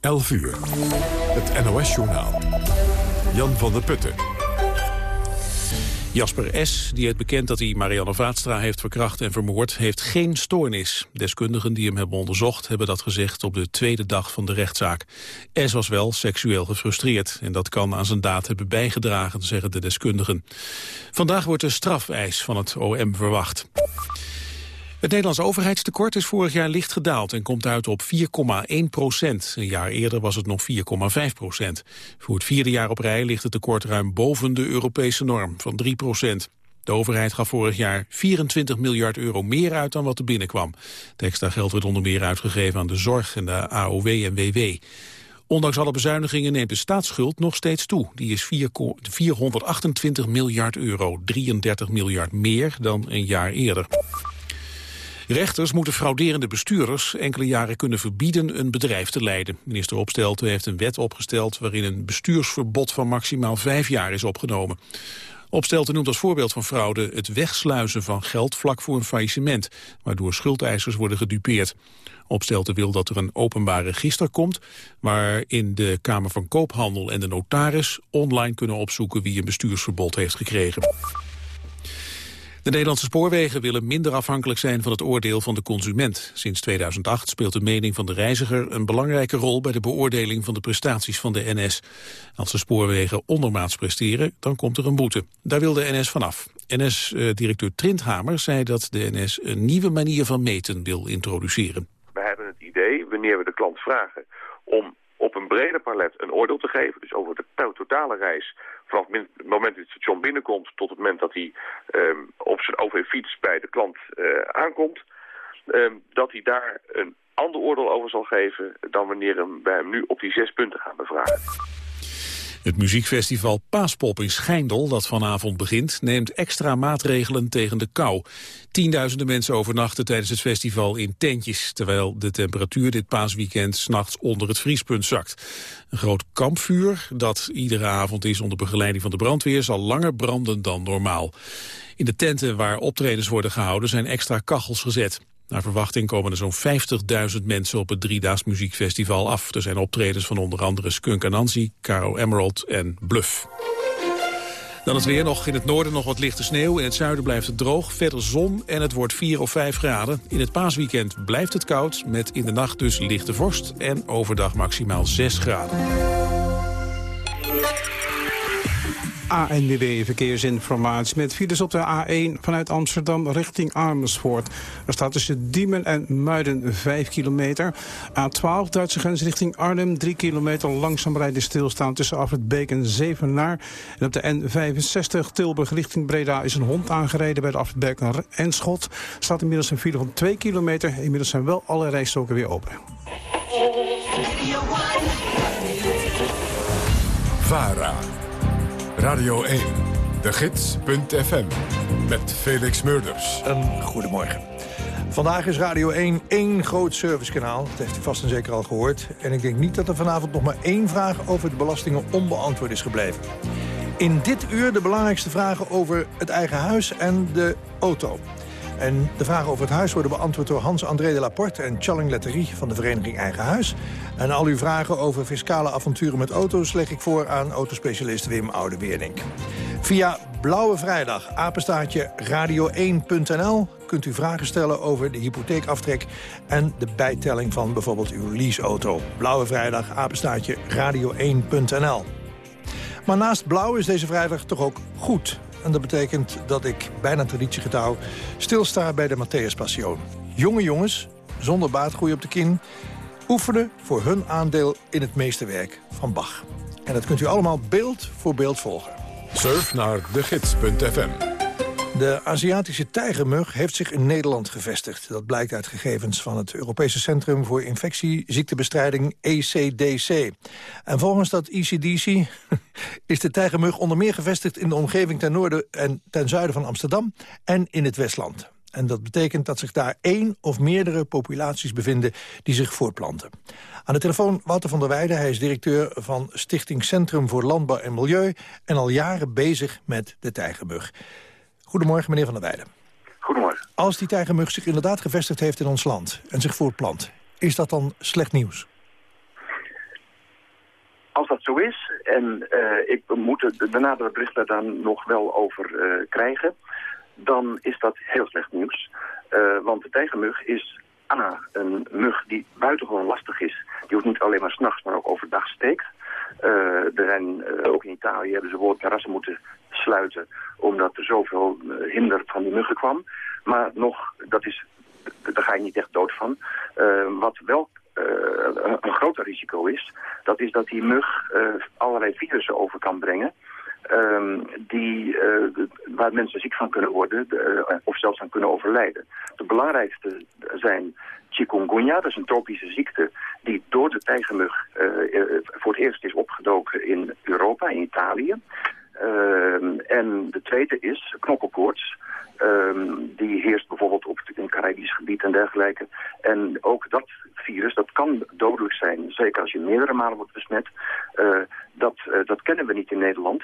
11 uur. Het NOS-journaal. Jan van der Putten. Jasper S., die het bekend dat hij Marianne Vaatstra heeft verkracht en vermoord, heeft geen stoornis. Deskundigen die hem hebben onderzocht hebben dat gezegd op de tweede dag van de rechtszaak. S. was wel seksueel gefrustreerd en dat kan aan zijn daad hebben bijgedragen, zeggen de deskundigen. Vandaag wordt de strafeis van het OM verwacht. Het Nederlands overheidstekort is vorig jaar licht gedaald en komt uit op 4,1 procent. Een jaar eerder was het nog 4,5 procent. Voor het vierde jaar op rij ligt het tekort ruim boven de Europese norm van 3 procent. De overheid gaf vorig jaar 24 miljard euro meer uit dan wat er binnenkwam. Het extra geld werd onder meer uitgegeven aan de zorg en de AOW en WW. Ondanks alle bezuinigingen neemt de staatsschuld nog steeds toe. Die is 428 miljard euro, 33 miljard meer dan een jaar eerder. Rechters moeten frauderende bestuurders enkele jaren kunnen verbieden een bedrijf te leiden. Minister Opstelten heeft een wet opgesteld waarin een bestuursverbod van maximaal vijf jaar is opgenomen. Opstelten noemt als voorbeeld van fraude het wegsluizen van geld vlak voor een faillissement, waardoor schuldeisers worden gedupeerd. Opstelten wil dat er een openbaar register komt... waarin de Kamer van Koophandel en de notaris online kunnen opzoeken wie een bestuursverbod heeft gekregen. De Nederlandse spoorwegen willen minder afhankelijk zijn van het oordeel van de consument. Sinds 2008 speelt de mening van de reiziger een belangrijke rol bij de beoordeling van de prestaties van de NS. Als de spoorwegen ondermaats presteren, dan komt er een boete. Daar wil de NS vanaf. NS-directeur Trindhamer zei dat de NS een nieuwe manier van meten wil introduceren. We hebben het idee, wanneer we de klant vragen om op een breder palet een oordeel te geven, dus over de totale reis vanaf het moment dat het station binnenkomt tot het moment dat hij um, op zijn OV-fiets bij de klant uh, aankomt, um, dat hij daar een ander oordeel over zal geven dan wanneer hem, wij hem nu op die zes punten gaan bevragen. Het muziekfestival Paaspop in Schijndel, dat vanavond begint, neemt extra maatregelen tegen de kou. Tienduizenden mensen overnachten tijdens het festival in tentjes, terwijl de temperatuur dit paasweekend s'nachts onder het vriespunt zakt. Een groot kampvuur, dat iedere avond is onder begeleiding van de brandweer, zal langer branden dan normaal. In de tenten waar optredens worden gehouden zijn extra kachels gezet. Naar verwachting komen er zo'n 50.000 mensen op het Driedaags Muziekfestival af. Er zijn optredens van onder andere Skunk Anansi, Caro Emerald en Bluff. Dan het weer nog. In het noorden nog wat lichte sneeuw. In het zuiden blijft het droog. Verder zon en het wordt 4 of 5 graden. In het paasweekend blijft het koud. Met in de nacht dus lichte vorst. En overdag maximaal 6 graden. ANWB Verkeersinformatie met files op de A1 vanuit Amsterdam richting Amersfoort. Er staat tussen Diemen en Muiden 5 kilometer. A12 Duitse grens richting Arnhem 3 kilometer langzaam rijden stilstaan tussen Afrit en Zevenaar. En op de N65 Tilburg richting Breda is een hond aangereden bij de Afrit en Schot. Staat inmiddels een file van 2 kilometer. Inmiddels zijn wel alle rijstoken weer open. VARA Radio 1, de gids.fm, met Felix Murders. Een goedemorgen. Vandaag is Radio 1 één groot servicekanaal. Dat heeft u vast en zeker al gehoord. En ik denk niet dat er vanavond nog maar één vraag over de belastingen onbeantwoord is gebleven. In dit uur de belangrijkste vragen over het eigen huis en de auto. En de vragen over het huis worden beantwoord door Hans-André de Laporte... en Challing Letterie van de vereniging Eigen Huis. En al uw vragen over fiscale avonturen met auto's... leg ik voor aan autospecialist Wim Oudeweerdink. Via Blauwe Vrijdag, apenstaartje radio1.nl... kunt u vragen stellen over de hypotheekaftrek... en de bijtelling van bijvoorbeeld uw leaseauto. Blauwe Vrijdag, apenstaartje radio1.nl. Maar naast blauw is deze vrijdag toch ook goed. En dat betekent dat ik, bijna traditiegetouw, stilsta bij de Matthäus Passion. Jonge jongens, zonder baardgroei op de kin, oefenen voor hun aandeel in het meesterwerk van Bach. En dat kunt u allemaal beeld voor beeld volgen. Surf naar degids.fm de Aziatische tijgermug heeft zich in Nederland gevestigd. Dat blijkt uit gegevens van het Europese Centrum voor Infectieziektebestrijding ECDC. En volgens dat ECDC is de tijgermug onder meer gevestigd in de omgeving ten noorden en ten zuiden van Amsterdam en in het Westland. En dat betekent dat zich daar één of meerdere populaties bevinden die zich voortplanten. Aan de telefoon Wouter van der Weijden. Hij is directeur van Stichting Centrum voor Landbouw en Milieu... en al jaren bezig met de tijgermug. Goedemorgen, meneer Van der Weijden. Goedemorgen. Als die tijgermug zich inderdaad gevestigd heeft in ons land en zich voortplant... is dat dan slecht nieuws? als dat zo is, en ik moet de nadere berichten daar nog wel over krijgen, dan is dat heel slecht nieuws. want de tijgermug is A, een mug die buitengewoon lastig is. Die hoeft niet alleen maar s'nachts, maar ook overdag steekt. Er zijn, ook in Italië hebben ze bijvoorbeeld terrassen moeten sluiten... omdat er zoveel hinder van die muggen kwam. Maar nog, dat is, daar ga je niet echt dood van. wat wel een groter risico is, dat is dat die mug allerlei virussen over kan brengen. Um, die, waar mensen ziek van kunnen worden of zelfs aan kunnen overlijden. De belangrijkste zijn chikungunya, dat is een tropische ziekte die door de tijgermug voor het eerst is opgedoken in Europa, in Italië. Ehm, en de tweede is knokkelkoorts. Um, die heerst bijvoorbeeld op het, Caribisch gebied en dergelijke. En ook dat virus, dat kan dodelijk zijn. Zeker als je meerdere malen wordt besmet. Dat, dat kennen we niet in Nederland.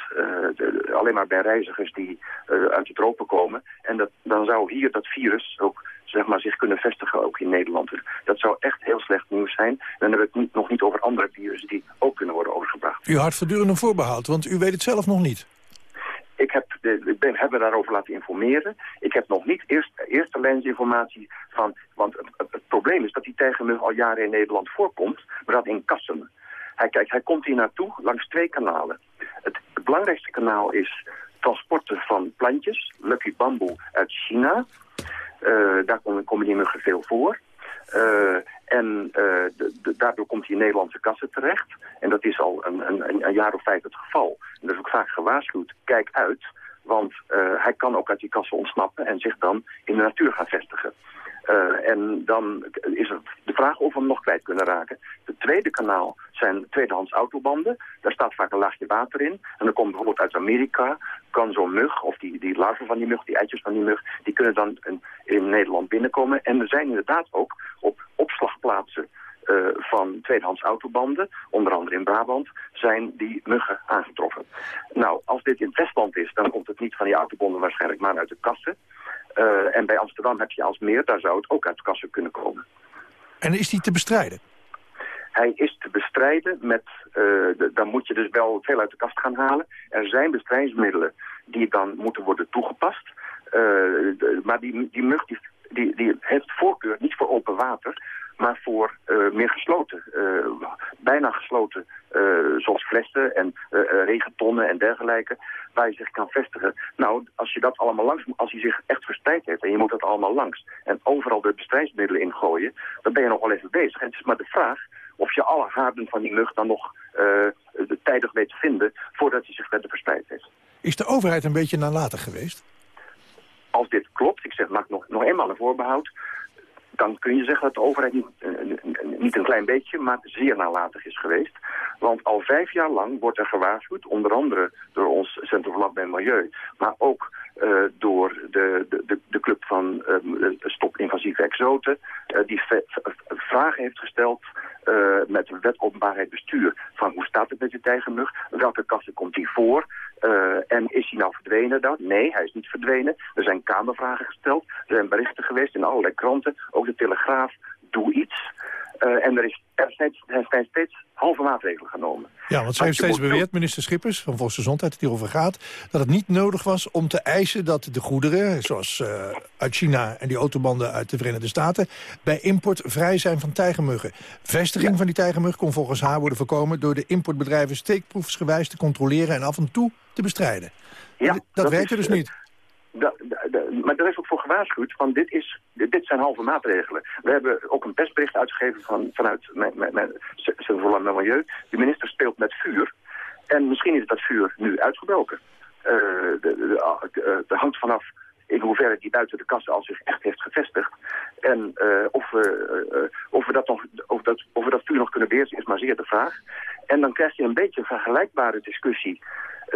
Alleen maar bij reizigers die uit de tropen komen. En dat, dan zou hier dat virus ook zeg maar, zich kunnen vestigen ook in Nederland. Dat zou echt heel slecht nieuws zijn. En dan hebben we het niet, nog niet over andere virussen die ook kunnen worden overgebracht. U had voortdurend een voorbehoud, want u weet het zelf nog niet. Ik heb, ik ben, heb me daarover laten informeren. Ik heb nog niet eerst, eerste lijnsinformatie van... Want het, het, probleem is dat die tijgermug al jaren in Nederland voorkomt, maar dat in Kassem. Hij, kijk, hij komt hier naartoe langs twee kanalen. Het, het belangrijkste kanaal is transporten van plantjes, Lucky Bamboo uit China. Uh, daar komen, die muggen veel voor. Uh, en uh, daardoor komt hij in Nederlandse kassen terecht. En dat is al een, een, een, jaar of vijf het geval. En dat is ook vaak gewaarschuwd. Kijk uit, want hij kan ook uit die kassen ontsnappen en zich dan in de natuur gaan vestigen. Uh, en dan is het de vraag of we hem nog kwijt kunnen raken. Het tweede kanaal zijn tweedehands autobanden. Daar staat vaak een laagje water in. En dan komt bijvoorbeeld uit Amerika, kan zo'n mug, of die, die larven van die mug, die eitjes van die mug, die kunnen dan in, Nederland binnenkomen. En er zijn inderdaad ook op opslagplaatsen uh, van tweedehands autobanden, onder andere in Brabant, zijn die muggen aangetroffen. Nou, als dit in het Westland is, dan komt het niet van die autobanden waarschijnlijk, maar uit de kassen. Uh, en bij Amsterdam heb je als meer, daar zou het ook uit de kassen kunnen komen. En is die te bestrijden? Hij is te bestrijden met, uh, dan moet je dus wel veel uit de kast gaan halen. Er zijn bestrijdingsmiddelen die dan moeten worden toegepast. Uh, maar die, die mug die, die, die heeft voorkeur niet voor open water, maar voor uh, meer gesloten, uh, bijna gesloten, uh, zoals flessen en regentonnen en dergelijke, waar je zich kan vestigen. Nou, als je dat allemaal langs, als hij zich echt verspreid heeft en je moet dat allemaal langs en overal de bestrijdsmiddelen ingooien, dan ben je nog wel even bezig. En het is maar de vraag of je alle haarden van die mug dan nog tijdig weet te vinden voordat hij zich verder verspreid heeft. Is de overheid een beetje nalatig geweest? Als dit klopt, ik zeg, maak nog, nog eenmaal een voorbehoud dan kun je zeggen dat de overheid niet, eh, niet een klein beetje, maar zeer nalatig is geweest. Want al vijf jaar lang wordt er gewaarschuwd, onder andere door ons Centrum voor en Milieu, maar ook uh, door de, de, de club van uh, Stop Invasieve Exoten, uh, die vragen heeft gesteld met de wet openbaarheid bestuur. Van hoe staat het met de tijgermug? Welke kassen komt die voor? en is hij nou verdwenen dan? Nee, hij is niet verdwenen. Er zijn kamervragen gesteld. Er zijn berichten geweest in allerlei kranten. Ook de Telegraaf. Doe iets. Uh, en er, is, er, steeds, er zijn steeds halve maatregelen genomen. Ja, want zij heeft steeds beweerd, minister Schippers van Volksgezondheid, het hierover gaat, dat het niet nodig was om te eisen dat de goederen, zoals uh, uit China en die autobanden uit de Verenigde Staten, bij import vrij zijn van tijgermuggen. Vestiging ja. van die tijgermug kon volgens haar worden voorkomen door de importbedrijven steekproefsgewijs te controleren en af en toe te bestrijden. Ja, dat, dat werkte dus niet. Maar daar is ook voor gewaarschuwd, van dit, is, dit, zijn halve maatregelen. We hebben ook een persbericht uitgegeven van, vanuit mijn Landbouw en Milieu. De minister speelt met vuur. En misschien is dat vuur nu uitgebroken. Uh, hangt vanaf in hoeverre die buiten de kassen al zich echt heeft gevestigd. En uh, of, we, of, we dat nog, of, dat, of we dat vuur nog kunnen beheersen is maar zeer de vraag. En dan krijg je een beetje een vergelijkbare discussie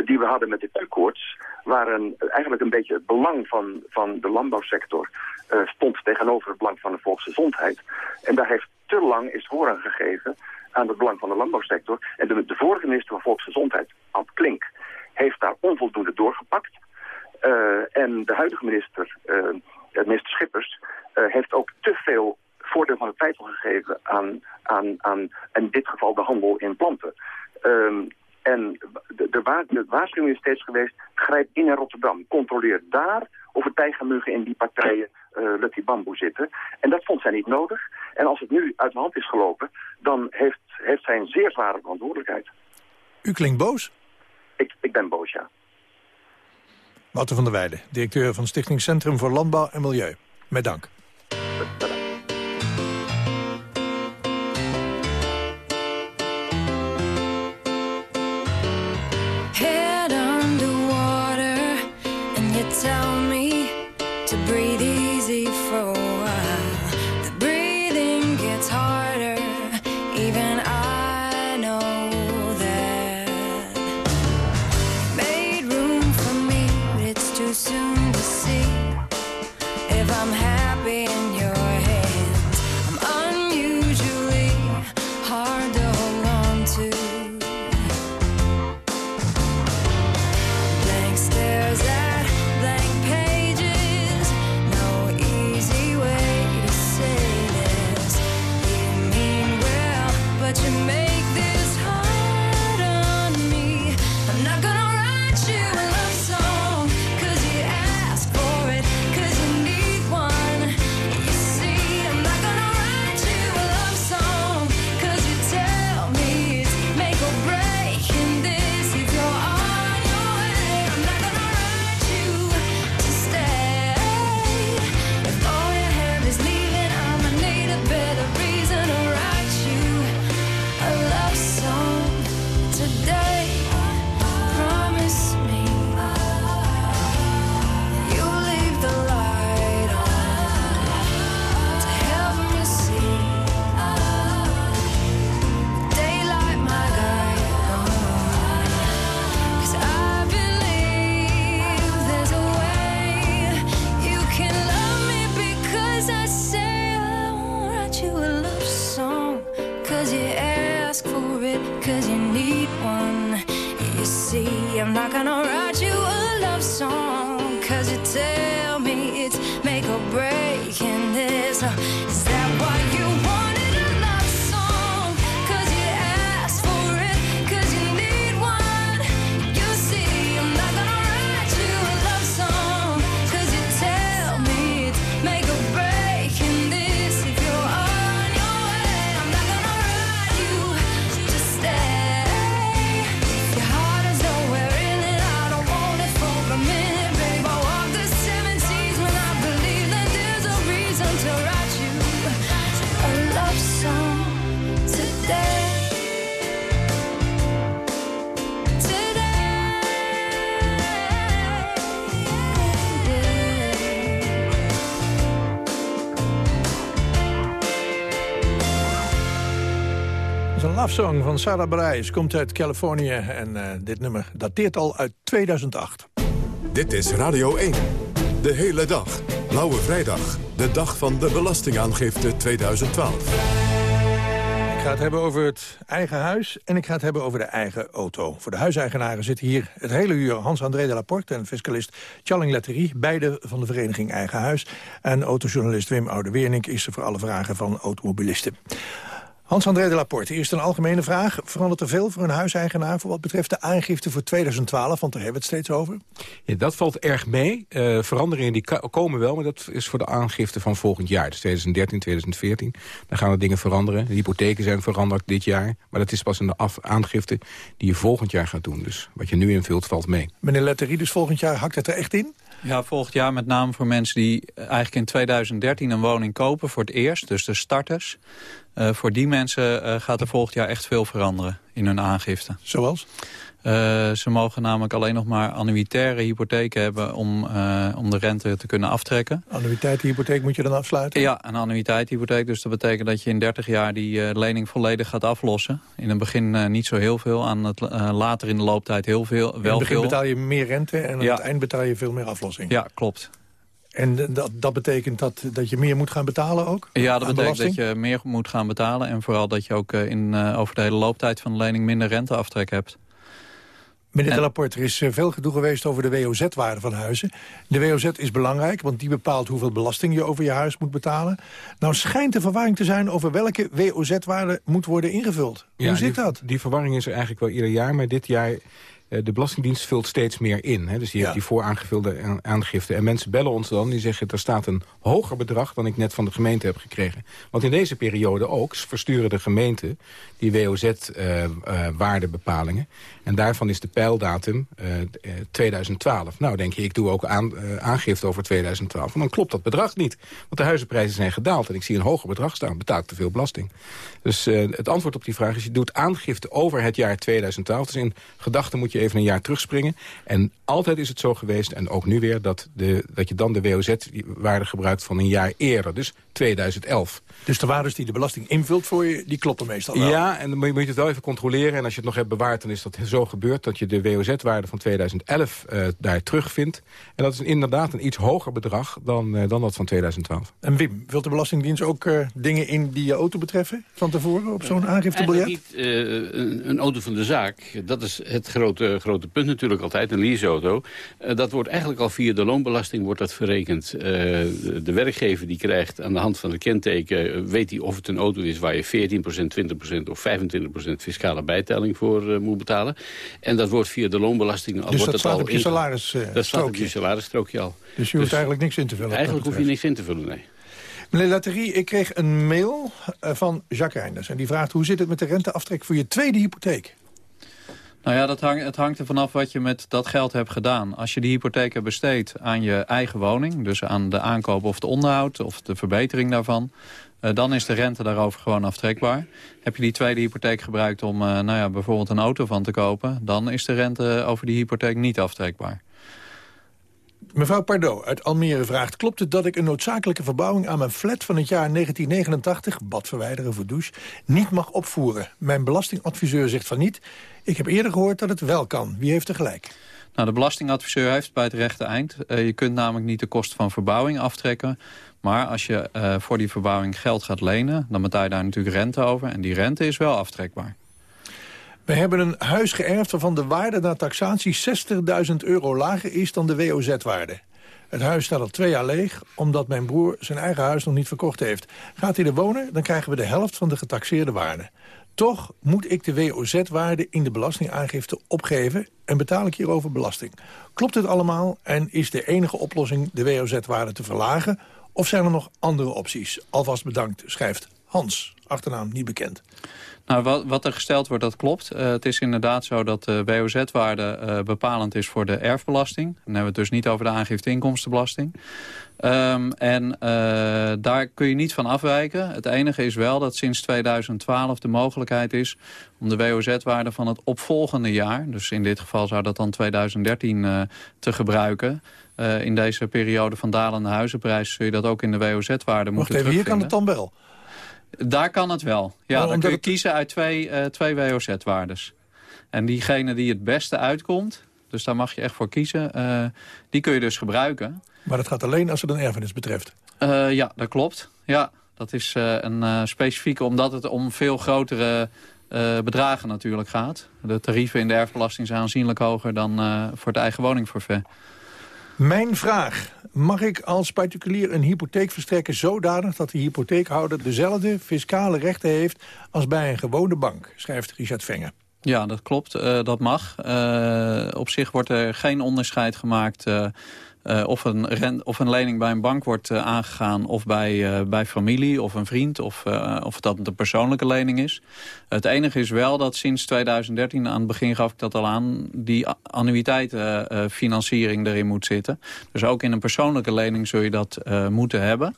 die we hadden met de Q-koorts, waar een, eigenlijk een beetje het belang van, van de landbouwsector uh, stond tegenover het belang van de volksgezondheid. En daar heeft te lang is voorrang gegeven aan het belang van de landbouwsector. En de, de vorige minister van Volksgezondheid, Ad Klink, heeft daar onvoldoende doorgepakt. Uh, en de huidige minister, uh, minister Schippers, heeft ook te veel voordeel van de twijfel gegeven aan, aan, aan in dit geval de handel in planten. Ehm, en de, de, de waarschuwing is steeds geweest, grijp in naar Rotterdam. Controleer daar of er tijgermuggen in die partijen uh, Lucky Bamboe zitten. En dat vond zij niet nodig. En als het nu uit de hand is gelopen, dan heeft, heeft zij een zeer zware verantwoordelijkheid. U klinkt boos? Ik, ik ben boos, ja. Wouter van der Weijden, directeur van Stichting Centrum voor Landbouw en Milieu. Met dank. you made Song van Sarah Bareilles komt uit Californië en uh, dit nummer dateert al uit 2008. Dit is Radio 1. De hele dag. Blauwe Vrijdag. De dag van de Belastingaangifte 2012. Ik ga het hebben over het eigen huis en ik ga het hebben over de eigen auto. Voor de huiseigenaren zitten hier het hele uur Hans-André de Laporte... en fiscalist Challing Letterie, beide van de vereniging Eigen Huis. En autojournalist Wim Oude-Wernink is er voor alle vragen van automobilisten. Hans-André de Laporte, eerst een algemene vraag. Verandert er veel voor een huiseigenaar voor wat betreft de aangifte voor 2012? Want daar hebben we het steeds over. Ja, dat valt erg mee. Uh, veranderingen die komen wel, maar dat is voor de aangifte van volgend jaar. Dus 2013, 2014. Dan gaan er dingen veranderen. De hypotheken zijn veranderd dit jaar. Maar dat is pas een aangifte die je volgend jaar gaat doen. Dus wat je nu invult valt mee. Meneer Letterie, dus volgend jaar hakt het er echt in? Ja, volgend jaar met name voor mensen die eigenlijk in 2013 een woning kopen voor het eerst. Dus de starters. Uh, voor die mensen uh, gaat er volgend jaar echt veel veranderen in hun aangifte. Zoals? Uh, ze mogen namelijk alleen nog maar annuitaire hypotheken hebben om, uh, om de rente te kunnen aftrekken. Annuïteitshypotheek moet je dan afsluiten? Ja, een annuïteitshypotheek. Dus dat betekent dat je in 30 jaar die uh, lening volledig gaat aflossen. In het begin niet zo heel veel, aan het, later in de looptijd heel veel. Wel in het begin veel. betaal je meer rente en aan ja. het eind betaal je veel meer aflossing. Ja, klopt. En dat, dat betekent dat, dat je meer moet gaan betalen ook? Ja, dat betekent dat je meer moet gaan betalen. En vooral dat je ook in, over de hele looptijd van de lening minder renteaftrek hebt. Meneer de Laporte, er is eh, veel gedoe geweest over de WOZ-waarde van huizen. De WOZ is belangrijk, want die bepaalt hoeveel belasting je over je huis moet betalen. Nou schijnt de verwarring te zijn over welke WOZ-waarde moet worden ingevuld. Hoe zit die, dat? Die verwarring is er eigenlijk wel ieder jaar, maar dit jaar de Belastingdienst vult steeds meer in. Hè? Dus die heeft die vooraangevulde aangifte. En mensen bellen ons dan, die zeggen... er staat een hoger bedrag dan ik net van de gemeente heb gekregen. Want in deze periode ook versturen de gemeenten... die WOZ-waardebepalingen. Uh, uh, en daarvan is de pijldatum 2012. Eh, nou, denk je, ik doe ook aan, aangifte over 2012. En dan klopt dat bedrag niet. Want de huizenprijzen zijn gedaald. En ik zie een hoger bedrag staan. Betaal ik te veel belasting. Dus het antwoord op die vraag is... je doet aangifte over het jaar 2012. Dus in gedachten moet je even een jaar terugspringen. En altijd is het zo geweest, en ook nu weer... dat, de, dat je dan de WOZ-waarde gebruikt van een jaar eerder. Dus 2011. Dus de waardes die de belasting invult voor je, die kloppen meestal wel? Ja, en dan moet je het wel even controleren. En als je het nog hebt bewaard, dan is dat zo gebeurd... dat je de WOZ-waarde van 2011 uh, eh, daar terugvindt. En dat is inderdaad een iets hoger bedrag dan, uh, dan dat van 2012. En Wim, wilt de Belastingdienst ook uh, dingen in die je auto betreffen... van tevoren op zo'n aangiftebiljet? niet een, een, auto van de zaak. Dat is het grote, grote punt natuurlijk altijd, een leaseauto. dat wordt eigenlijk al via de loonbelasting wordt dat verrekend. De, de werkgever die krijgt aan de hand van het kenteken... weet hij of het een auto is waar je 14%, 20% of 25% fiscale bijtelling voor uh, moet betalen. En dat wordt via de loonbelasting... Al dus wordt dat staat op je salaris uh, Dat staat op je salarisstrookje al. Dus je hoeft dus eigenlijk niks in te vullen? Eigenlijk hoef je niks in te vullen, nee. Meneer Latterie, ik kreeg een mail uh, van Jacques Reinders. En die vraagt, hoe zit het met de renteaftrek voor je tweede hypotheek? Nou ja, dat het hangt er vanaf wat je met dat geld hebt gedaan. Als je die hypotheek hebt besteed aan je eigen woning... dus aan de aankoop of het onderhoud of de verbetering daarvan... Uh, dan is de rente daarover gewoon aftrekbaar. Heb je die tweede hypotheek gebruikt om uh, nou ja, bijvoorbeeld een auto van te kopen... dan is de rente over die hypotheek niet aftrekbaar. Mevrouw Pardo uit Almere vraagt... klopt het dat ik een noodzakelijke verbouwing aan mijn flat van het jaar 1989... bad verwijderen voor douche, niet mag opvoeren? Mijn belastingadviseur zegt van niet. Ik heb eerder gehoord dat het wel kan. Wie heeft er gelijk? Nou, de belastingadviseur heeft bij het rechte eind. Uh, je kunt namelijk niet de kosten van verbouwing aftrekken... Maar als je uh, voor die verbouwing geld gaat lenen... dan betaal je daar natuurlijk rente over. En die rente is wel aftrekbaar. We hebben een huis geërfd waarvan de waarde na taxatie 60.000 euro lager is dan de WOZ-waarde. Het huis staat al twee jaar leeg, omdat mijn broer zijn eigen huis nog niet verkocht heeft. Gaat hij er wonen, dan krijgen we de helft van de getaxeerde waarde. Toch moet ik de WOZ-waarde in de belastingaangifte opgeven... en betaal ik hierover belasting. Klopt dit allemaal en is de enige oplossing de WOZ-waarde te verlagen... of zijn er nog andere opties? Alvast bedankt, schrijft Hans, achternaam niet bekend. Nou, wat, wat, er gesteld wordt, dat klopt. Uh, het is inderdaad zo dat de WOZ-waarde uh, bepalend is voor de erfbelasting. Dan hebben we het dus niet over de aangifte inkomstenbelasting. Um, en uh, daar kun je niet van afwijken. Het enige is wel dat sinds 2012 de mogelijkheid is... om de WOZ-waarde van het opvolgende jaar... dus in dit geval zou dat dan 2013 te gebruiken... in deze periode van dalende huizenprijs... zul je dat ook in de WOZ-waarde moeten Wacht even, hier kan het dan wel? Daar kan het wel. Ja, dan kun je kiezen uit twee, uh, twee WOZ-waardes. En diegene die het beste uitkomt, dus daar mag je echt voor kiezen, uh, die kun je dus gebruiken. Maar dat gaat alleen als het een erfenis betreft? Uh, ja, dat klopt. Ja, dat is een specifieke, omdat het om veel grotere bedragen natuurlijk gaat. De tarieven in de erfbelasting zijn aanzienlijk hoger dan voor het eigen woningforfait. Mijn vraag. Mag ik als particulier een hypotheek verstrekken zodanig dat de hypotheekhouder dezelfde fiscale rechten heeft als bij een gewone bank, schrijft Richard Venger. Ja, dat klopt. Uh, dat mag. Uh, op zich wordt er geen onderscheid gemaakt... Uh, uh, of, een rent, of een lening bij een bank wordt uh, aangegaan of bij, uh, bij familie of een vriend of, of dat een persoonlijke lening is. Het enige is wel dat sinds 2013, aan het begin gaf ik dat al aan, die annuïteitenfinanciering erin moet zitten. Dus ook in een persoonlijke lening zul je dat moeten hebben.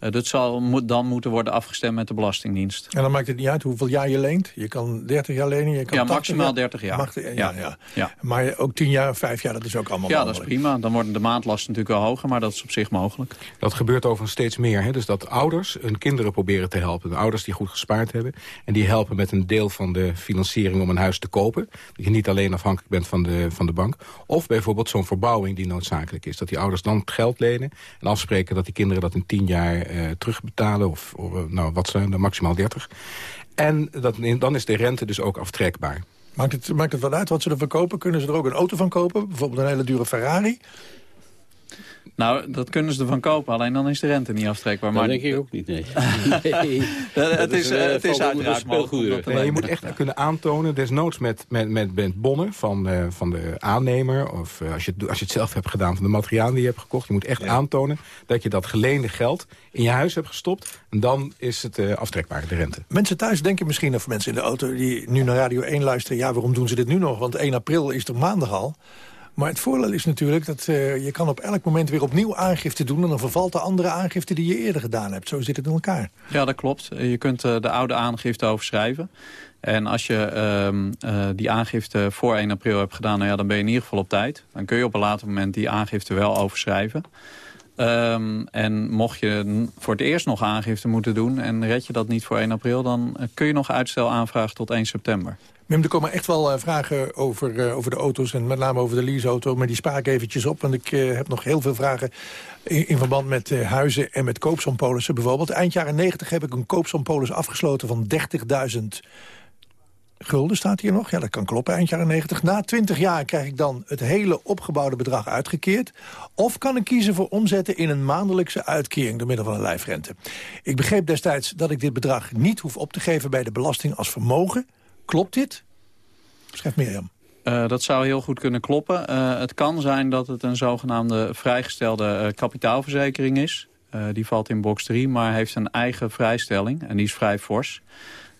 Uh, dat zal moet, dan moeten worden afgestemd met de Belastingdienst. En dan maakt het niet uit hoeveel jaar je leent? Je kan 30 jaar lenen, je kan Ja, maximaal 30 jaar. Mag, ja, ja. Ja. ja, Maar ook 10 jaar, 5 jaar, dat is ook allemaal Ja, mogelijk. dat is prima. Dan worden de maandlasten natuurlijk wel hoger, maar dat is op zich mogelijk. Dat gebeurt overigens steeds meer. Hè? Dus dat ouders hun kinderen proberen te helpen. De ouders die goed gespaard hebben. En die helpen met een deel van de financiering om een huis te kopen. Dat je niet alleen afhankelijk bent van de, van de bank. Of bijvoorbeeld zo'n verbouwing die noodzakelijk is. Dat die ouders dan geld lenen en afspreken dat die kinderen dat in 10 jaar terugbetalen of, of nou, wat zijn er, maximaal 30. En dat, dan is de rente dus ook aftrekbaar. Maakt het, maakt het wel uit wat ze ervan kopen? Kunnen ze er ook een auto van kopen? Bijvoorbeeld een hele dure Ferrari? Nou, dat kunnen ze ervan kopen, alleen dan is de rente niet aftrekbaar. Dat Maar denk ik ook niet, nee. nee. het is, eh, eh, het is onder de uiteraard mogelijk. dat Nee, je moet echt kunnen aantonen, desnoods met, met, met, met bonnen van, eh, van de aannemer... of eh, als, je, het als je het zelf hebt gedaan van de materialen die je hebt gekocht... je moet echt aantonen dat je dat geleende geld in je huis hebt gestopt... en dan is het eh, aftrekbaar, de rente. Mensen thuis denken misschien, of mensen in de auto... die nu naar Radio 1 luisteren... ja, waarom doen ze dit nu nog? Want 1 april is er maandag al. Maar het voordeel is natuurlijk dat eh, je kan op elk moment weer opnieuw aangifte doen... en dan vervalt de andere aangifte die je eerder gedaan hebt. Zo zit het in elkaar. Ja, dat klopt. Je kunt eh, de oude aangifte overschrijven. En als je ehm, eh, die aangifte voor 1 april hebt gedaan, nou ja, dan ben je in ieder geval op tijd. Dan kun je op een later moment die aangifte wel overschrijven. Ehm, en mocht je voor het eerst nog aangifte moeten doen... en red je dat niet voor 1 april... dan eh, kun je nog uitstel aanvragen tot 1 september. Mim, er komen echt wel eh, vragen over, eh, over de auto's... en met name over de leaseauto, maar die spaar ik eventjes op... want ik eh, heb nog heel veel vragen in, in verband met huizen en met koopsompolissen bijvoorbeeld. Eind jaren 90 heb ik een koopsompolis afgesloten van 30.000 gulden, staat hier nog. Ja, dat kan kloppen, eind jaren 90. Na 20 jaar krijg ik dan het hele opgebouwde bedrag uitgekeerd. Of kan ik kiezen voor omzetten in een maandelijkse uitkering... door middel van een lijfrente. Ik begreep destijds dat ik dit bedrag niet hoef op te geven... bij de belasting als vermogen. Klopt dit? Schrijft Mirjam. Eh, dat zou heel goed kunnen kloppen. Eh, het kan zijn dat het een zogenaamde vrijgestelde eh, kapitaalverzekering is. Eh, die valt in box 3, maar heeft een eigen vrijstelling. En die is vrij fors.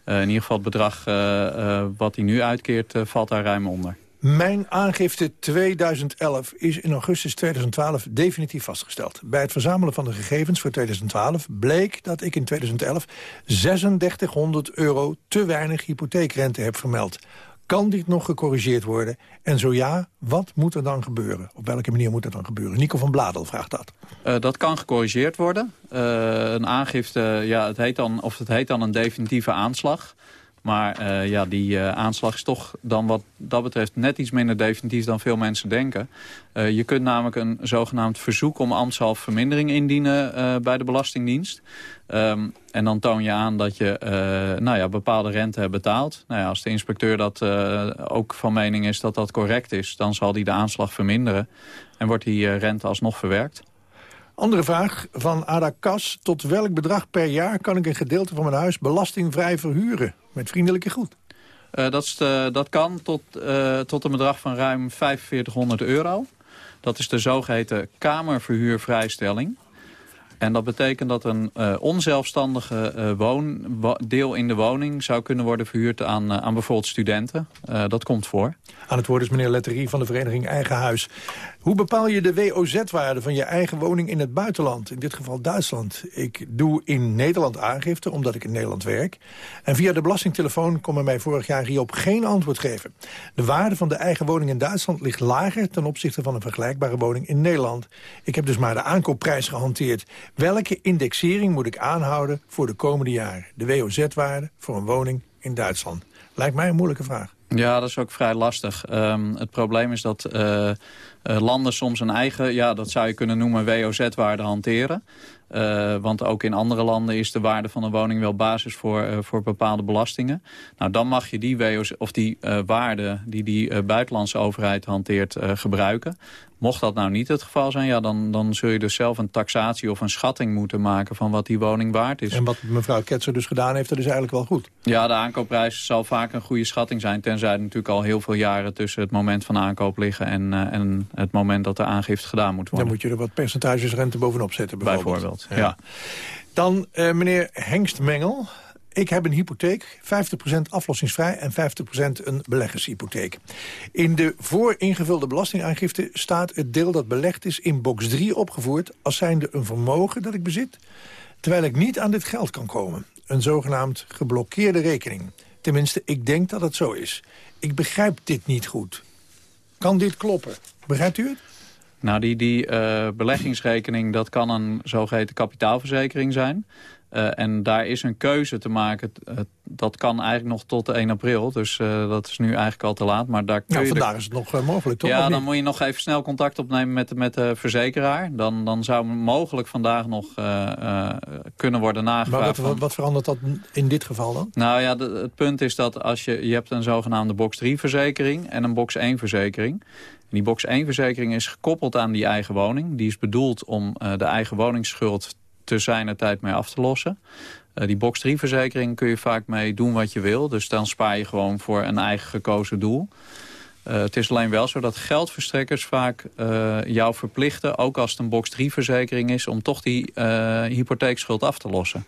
Eh, in ieder geval het bedrag eh, eh, wat hij nu uitkeert, valt daar ruim onder. Mijn aangifte 2011 is in augustus 2012 definitief vastgesteld. Bij het verzamelen van de gegevens voor 2012 bleek dat ik in 2011 3600 euro te weinig hypotheekrente heb vermeld. Kan dit nog gecorrigeerd worden? En zo ja, wat moet er dan gebeuren? Op welke manier moet dat dan gebeuren? Nico van Bladel vraagt dat. Eh, dat kan gecorrigeerd worden. Eh, een aangifte, ja, het heet dan, of het heet dan een definitieve aanslag. Maar eh, ja, die eh, aanslag is toch dan wat dat betreft net iets minder definitief dan veel mensen denken. Eh, je kunt namelijk een zogenaamd verzoek om ambtshalve vermindering indienen bij de Belastingdienst. Ehm, en dan toon je aan dat je nou ja, bepaalde rente hebt betaald. Nou ja, als de inspecteur dat ook van mening is dat dat correct is... dan zal die de aanslag verminderen en wordt die rente alsnog verwerkt. Andere vraag van Ada Kas. Tot welk bedrag per jaar kan ik een gedeelte van mijn huis belastingvrij verhuren? Met vriendelijke groet. Eh, dat, is de- dat kan tot, eh, tot een bedrag van ruim 4500 euro. Dat is de zogeheten kamerverhuurvrijstelling. En dat betekent dat een eh, onzelfstandige eh, woon, deel in de woning... zou kunnen worden verhuurd aan, eh, aan bijvoorbeeld studenten. Eh, dat komt voor. Aan het woord is meneer Letterie van de vereniging Eigen Huis. Hoe bepaal je de WOZ-waarde van je eigen woning in het buitenland? In dit geval Duitsland. Ik doe in Nederland aangifte, omdat ik in Nederland werk. En via de belastingtelefoon kon men mij vorig jaar hierop geen antwoord geven. De waarde van de eigen woning in Duitsland ligt lager... ten opzichte van een vergelijkbare woning in Nederland. Ik heb dus maar de aankoopprijs gehanteerd. Welke indexering moet ik aanhouden voor de komende jaren? De WOZ-waarde voor een woning in Duitsland. Lijkt mij een moeilijke vraag. Ja, dat is ook vrij lastig. Ehm, het probleem is dat eh, landen soms een eigen, ja, dat zou je kunnen noemen, WOZ-waarde hanteren. Eh, want ook in andere landen is de waarde van een woning wel basis voor, eh, voor bepaalde belastingen. Nou, dan mag je die, WOZ, of die eh, waarde die die eh, buitenlandse overheid hanteert eh, gebruiken. Mocht dat nou niet het geval zijn, ja, dan, dan zul je dus zelf een taxatie of een schatting moeten maken van wat die woning waard is. En wat mevrouw Ketzer dus gedaan heeft, dat is eigenlijk wel goed. Ja, de aankoopprijs zal vaak een goede schatting zijn... tenzij er natuurlijk al heel veel jaren tussen het moment van aankoop liggen... en, eh, en het moment dat de aangifte gedaan moet worden. Dan moet je er wat percentages rente bovenop zetten bijvoorbeeld. Bijvoorbeeld, ja. Dan eh, meneer Hengstmengel. Ik heb een hypotheek, 50% aflossingsvrij en 50% een beleggershypotheek. In de voor ingevulde belastingaangifte staat het deel dat belegd is in box 3 opgevoerd... als zijnde een vermogen dat ik bezit, terwijl ik niet aan dit geld kan komen. Een zogenaamd geblokkeerde rekening. Tenminste, ik denk dat het zo is. Ik begrijp dit niet goed. Kan dit kloppen? Begrijpt u het? Nou, die, die eh, beleggingsrekening, dat kan een zogeheten kapitaalverzekering zijn. Uh, en daar is een keuze te maken. dat kan eigenlijk nog tot de 1 april. Dus uh, dat is nu eigenlijk al te laat. Maar daar kun nou, je vandaag is het nog mogelijk, toch? Ja, dan moet je nog even snel contact opnemen met, met de verzekeraar. Dan, dan zou mogelijk vandaag nog kunnen worden nagevraagd. Maar wat, wat, wat, verandert dat in dit geval dan? Nou ja, de, het punt is dat als je, je hebt een zogenaamde box 3 verzekering en een box 1 verzekering. Die box 1 verzekering is gekoppeld aan die eigen woning. Die is bedoeld om de eigen woningsschuld te zijn tijd mee af te lossen. Uh, die box 3 verzekering kun je vaak mee doen wat je wil. Dus dan spaar je gewoon voor een eigen gekozen doel. Uh, het is alleen wel zo dat geldverstrekkers vaak jou verplichten... ook als het een box 3 verzekering is... om toch die hypotheekschuld af te lossen.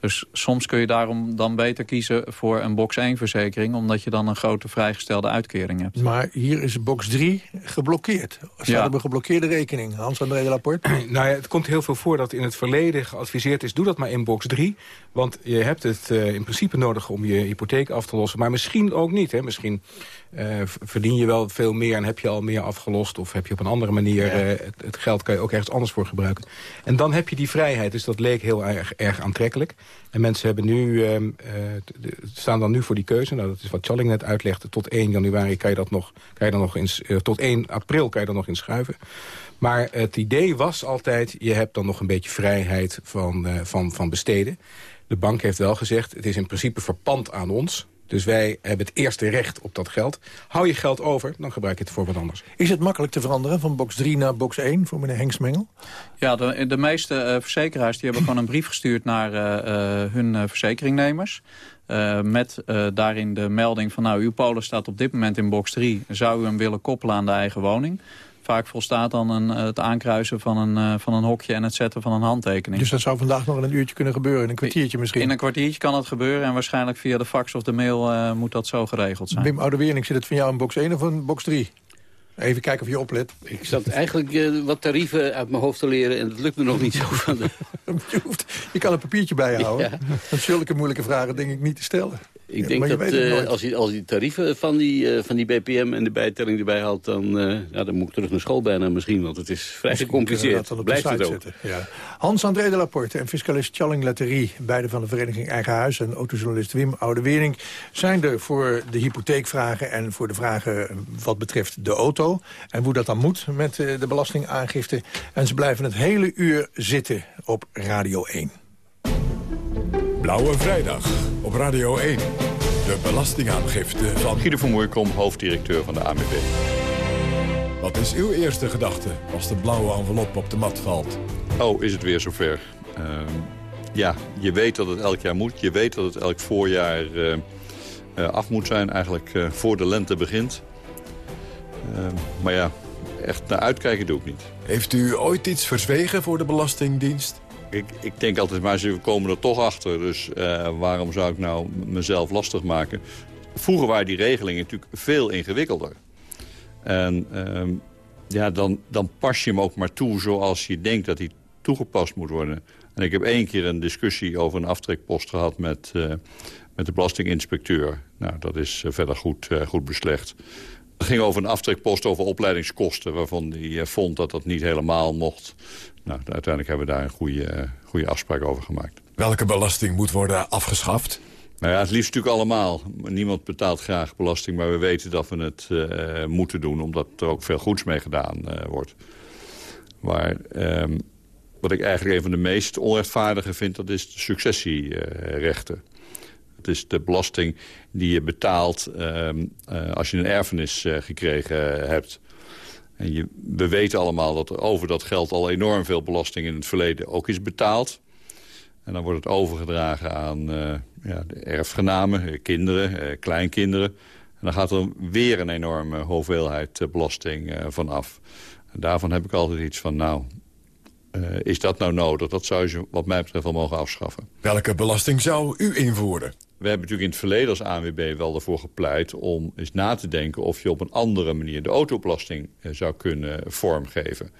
Dus soms kun je daarom dan beter kiezen voor een box 1 verzekering... omdat je dan een grote vrijgestelde uitkering hebt. Maar hier is box 3 geblokkeerd. Staat ja. een geblokkeerde rekening. Hans-André de Laporte? nou ja, het komt heel veel voor dat in het verleden geadviseerd is... doe dat maar in box 3. Want je hebt het uh, in principe nodig om je hypotheek af te lossen. Maar misschien ook niet. Hè? Misschien uh, verdien je wel veel meer en heb je al meer afgelost... of heb je op een andere manier ja. uh, het, het, geld kan je ook ergens anders voor gebruiken. En dan heb je die vrijheid. Dus dat leek heel erg, erg aantrekkelijk. En mensen hebben nu, uh, staan dan nu voor die keuze. Nou, dat is wat Challing net uitlegde. Tot 1 januari kan je dat nog, kan je dan nog in, tot 1 april kan je dan nog inschuiven. Maar het idee was altijd, je hebt dan nog een beetje vrijheid van, van, van besteden. De bank heeft wel gezegd, het is in principe verpand aan ons. Dus wij hebben het eerste recht op dat geld. Hou je geld over, dan gebruik je het voor wat anders. Is het makkelijk te veranderen van box 3 naar box 1 voor meneer Hengsmengel? Ja, de, de meeste uh, verzekeraars die hebben gewoon een brief gestuurd naar uh, uh, hun verzekeringnemers. met daarin de melding van nou, uw polis staat op dit moment in box 3. Zou u hem willen koppelen aan de eigen woning? Vaak volstaat dan een, het aankruisen van een, uh, van een hokje en het zetten van een handtekening. Dus dat zou vandaag nog in een uurtje kunnen gebeuren, in een kwartiertje misschien? In een kwartiertje kan het gebeuren en waarschijnlijk via de fax of de mail uh, moet dat zo geregeld zijn. Wim Oudeweerning, zit het van jou in box 1 of in box 3? Even kijken of je oplet. Ik zat eigenlijk uh, wat tarieven uit mijn hoofd te leren en dat lukt me nog niet zo. Van de... je, hoeft, je kan een papiertje bijhouden. Ja. Want zulke moeilijke vragen denk ik niet te stellen. Ik denk dat uh, als, hij, als die tarieven van die, uh, van die BPM en de bijtelling erbij haalt... Dan, uh, ja, dan moet ik terug naar school bijna misschien, want het is vrij gecompliceerd. Dat Blijft het ook. Ja. Hans-André de Laporte en fiscalist Challing Letterie... beide van de vereniging Eigen Huis en autojournalist Wim Oude-Wering... zijn er voor de hypotheekvragen en voor de vragen wat betreft de auto... en hoe dat dan moet met de belastingaangifte. En ze blijven het hele uur zitten op Radio 1. Blauwe Vrijdag op Radio 1. De belastingaangifte van... Guido van Moeikom, hoofddirecteur van de AMB. Wat is uw eerste gedachte als de blauwe envelop op de mat valt? Oh, is het weer zover. Uh, ja, je weet dat het elk jaar moet. Je weet dat het elk voorjaar uh, uh, af moet zijn. Eigenlijk uh, voor de lente begint. Ehm, maar ja, echt naar uitkijken doe ik niet. Heeft u ooit iets verzwegen voor de Belastingdienst? Ik, ik, denk altijd, maar ze komen er toch achter. Dus uh, waarom zou ik nou mezelf lastig maken? Vroeger waren die regelingen natuurlijk veel ingewikkelder. En uh, ja, dan, dan pas je hem ook maar toe zoals je denkt dat hij toegepast moet worden. En ik heb één keer een discussie over een aftrekpost gehad met, uh, met de belastinginspecteur. Nou, dat is verder goed, goed beslecht. Het ging over een aftrekpost over opleidingskosten... waarvan hij vond dat dat niet helemaal mocht. Nou, uiteindelijk hebben we daar een goede, goede afspraak over gemaakt. Welke belasting moet worden afgeschaft? Nou ja, het liefst natuurlijk allemaal. Niemand betaalt graag belasting, maar we weten dat we het uh, moeten doen... omdat er ook veel goeds mee gedaan uh, wordt. Maar um, wat ik eigenlijk een van de meest onrechtvaardige vind... dat is de successierechten. Het is de belasting die je betaalt um, uh, als je een erfenis gekregen hebt... En we weten allemaal dat er over dat geld al enorm veel belasting in het verleden ook is betaald. En dan wordt het overgedragen aan uh, ja, de erfgenamen, eh, kinderen, uh, kleinkinderen. En dan gaat er weer een enorme hoeveelheid belasting vanaf. En daarvan heb ik altijd iets van, nou, is dat nou nodig? Dat zou je wat mij betreft wel mogen afschaffen. Welke belasting zou u invoeren? We hebben natuurlijk in het verleden als ANWB wel ervoor gepleit... om eens na te denken of je op een andere manier de autobelasting zou kunnen vormgeven.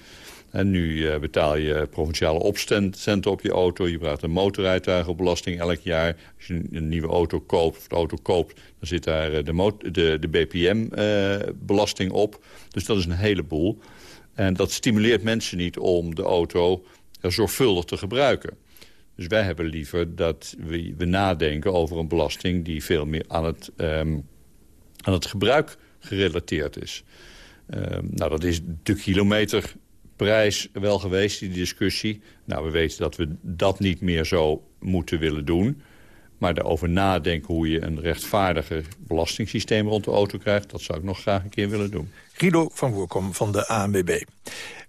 En nu uh, betaal je provinciale opcenten op je auto. Je betaalt een motorrijtuigenbelasting elk jaar. Als je een, nieuwe auto koopt, of de auto koopt... dan zit daar de, de, de BPM-belasting op. Dus dat is een heleboel. En dat stimuleert mensen niet om de auto zorgvuldig te gebruiken. Dus wij hebben liever dat we, we nadenken over een belasting... die veel meer aan het, ehm, aan het gebruik gerelateerd is. Ehm, nou, dat is de kilometerprijs wel geweest, die discussie. Nou, we weten dat we dat niet meer zo moeten willen doen. Maar erover nadenken hoe je een rechtvaardiger belastingssysteem rond de auto krijgt... dat zou ik nog graag een keer willen doen. Guido van Woerkom van de ANWB.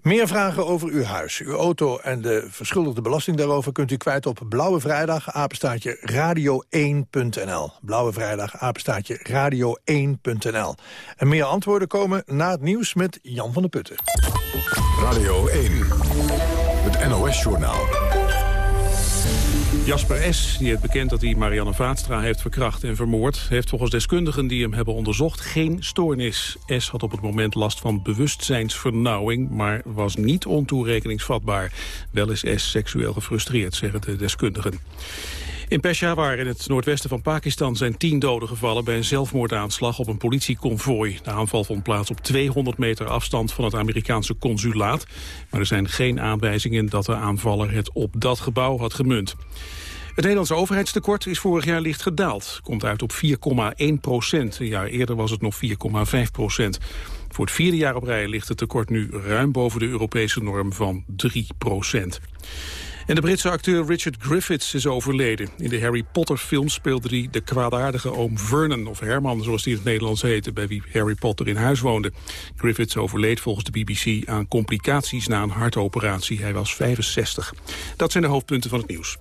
Meer vragen over uw huis, uw auto en de verschuldigde belasting daarover... kunt u kwijt op Blauwe Vrijdag, apenstaatje radio1.nl. Blauwe Vrijdag, apenstaatje radio1.nl. En meer antwoorden komen na het nieuws met Jan van der Putten. Radio 1, het NOS-journaal. Jasper S., die heeft bekend dat hij Marianne Vaatstra heeft verkracht en vermoord... heeft volgens deskundigen die hem hebben onderzocht geen stoornis. S. had op het moment last van bewustzijnsvernauwing... maar was niet ontoerekeningsvatbaar. Wel is S. seksueel gefrustreerd, zeggen de deskundigen. In Peshawar, in het noordwesten van Pakistan, zijn tien doden gevallen bij een zelfmoordaanslag op een politieconvooi. De aanval vond plaats op 200 meter afstand van het Amerikaanse consulaat. Maar er zijn geen aanwijzingen dat de aanvaller het op dat gebouw had gemunt. Het Nederlandse overheidstekort is vorig jaar licht gedaald. Komt uit op 4,1 procent. Een jaar eerder was het nog 4,5 procent. Voor het vierde jaar op rij ligt het tekort nu ruim boven de Europese norm van 3 procent. En de Britse acteur Richard Griffiths is overleden. In de Harry Potter film speelde hij de kwaadaardige oom Vernon... of Herman, zoals hij in het Nederlands heette... bij wie Harry Potter in huis woonde. Griffiths overleed volgens de BBC aan complicaties na een hartoperatie. Hij was 65. Dat zijn de hoofdpunten van het nieuws.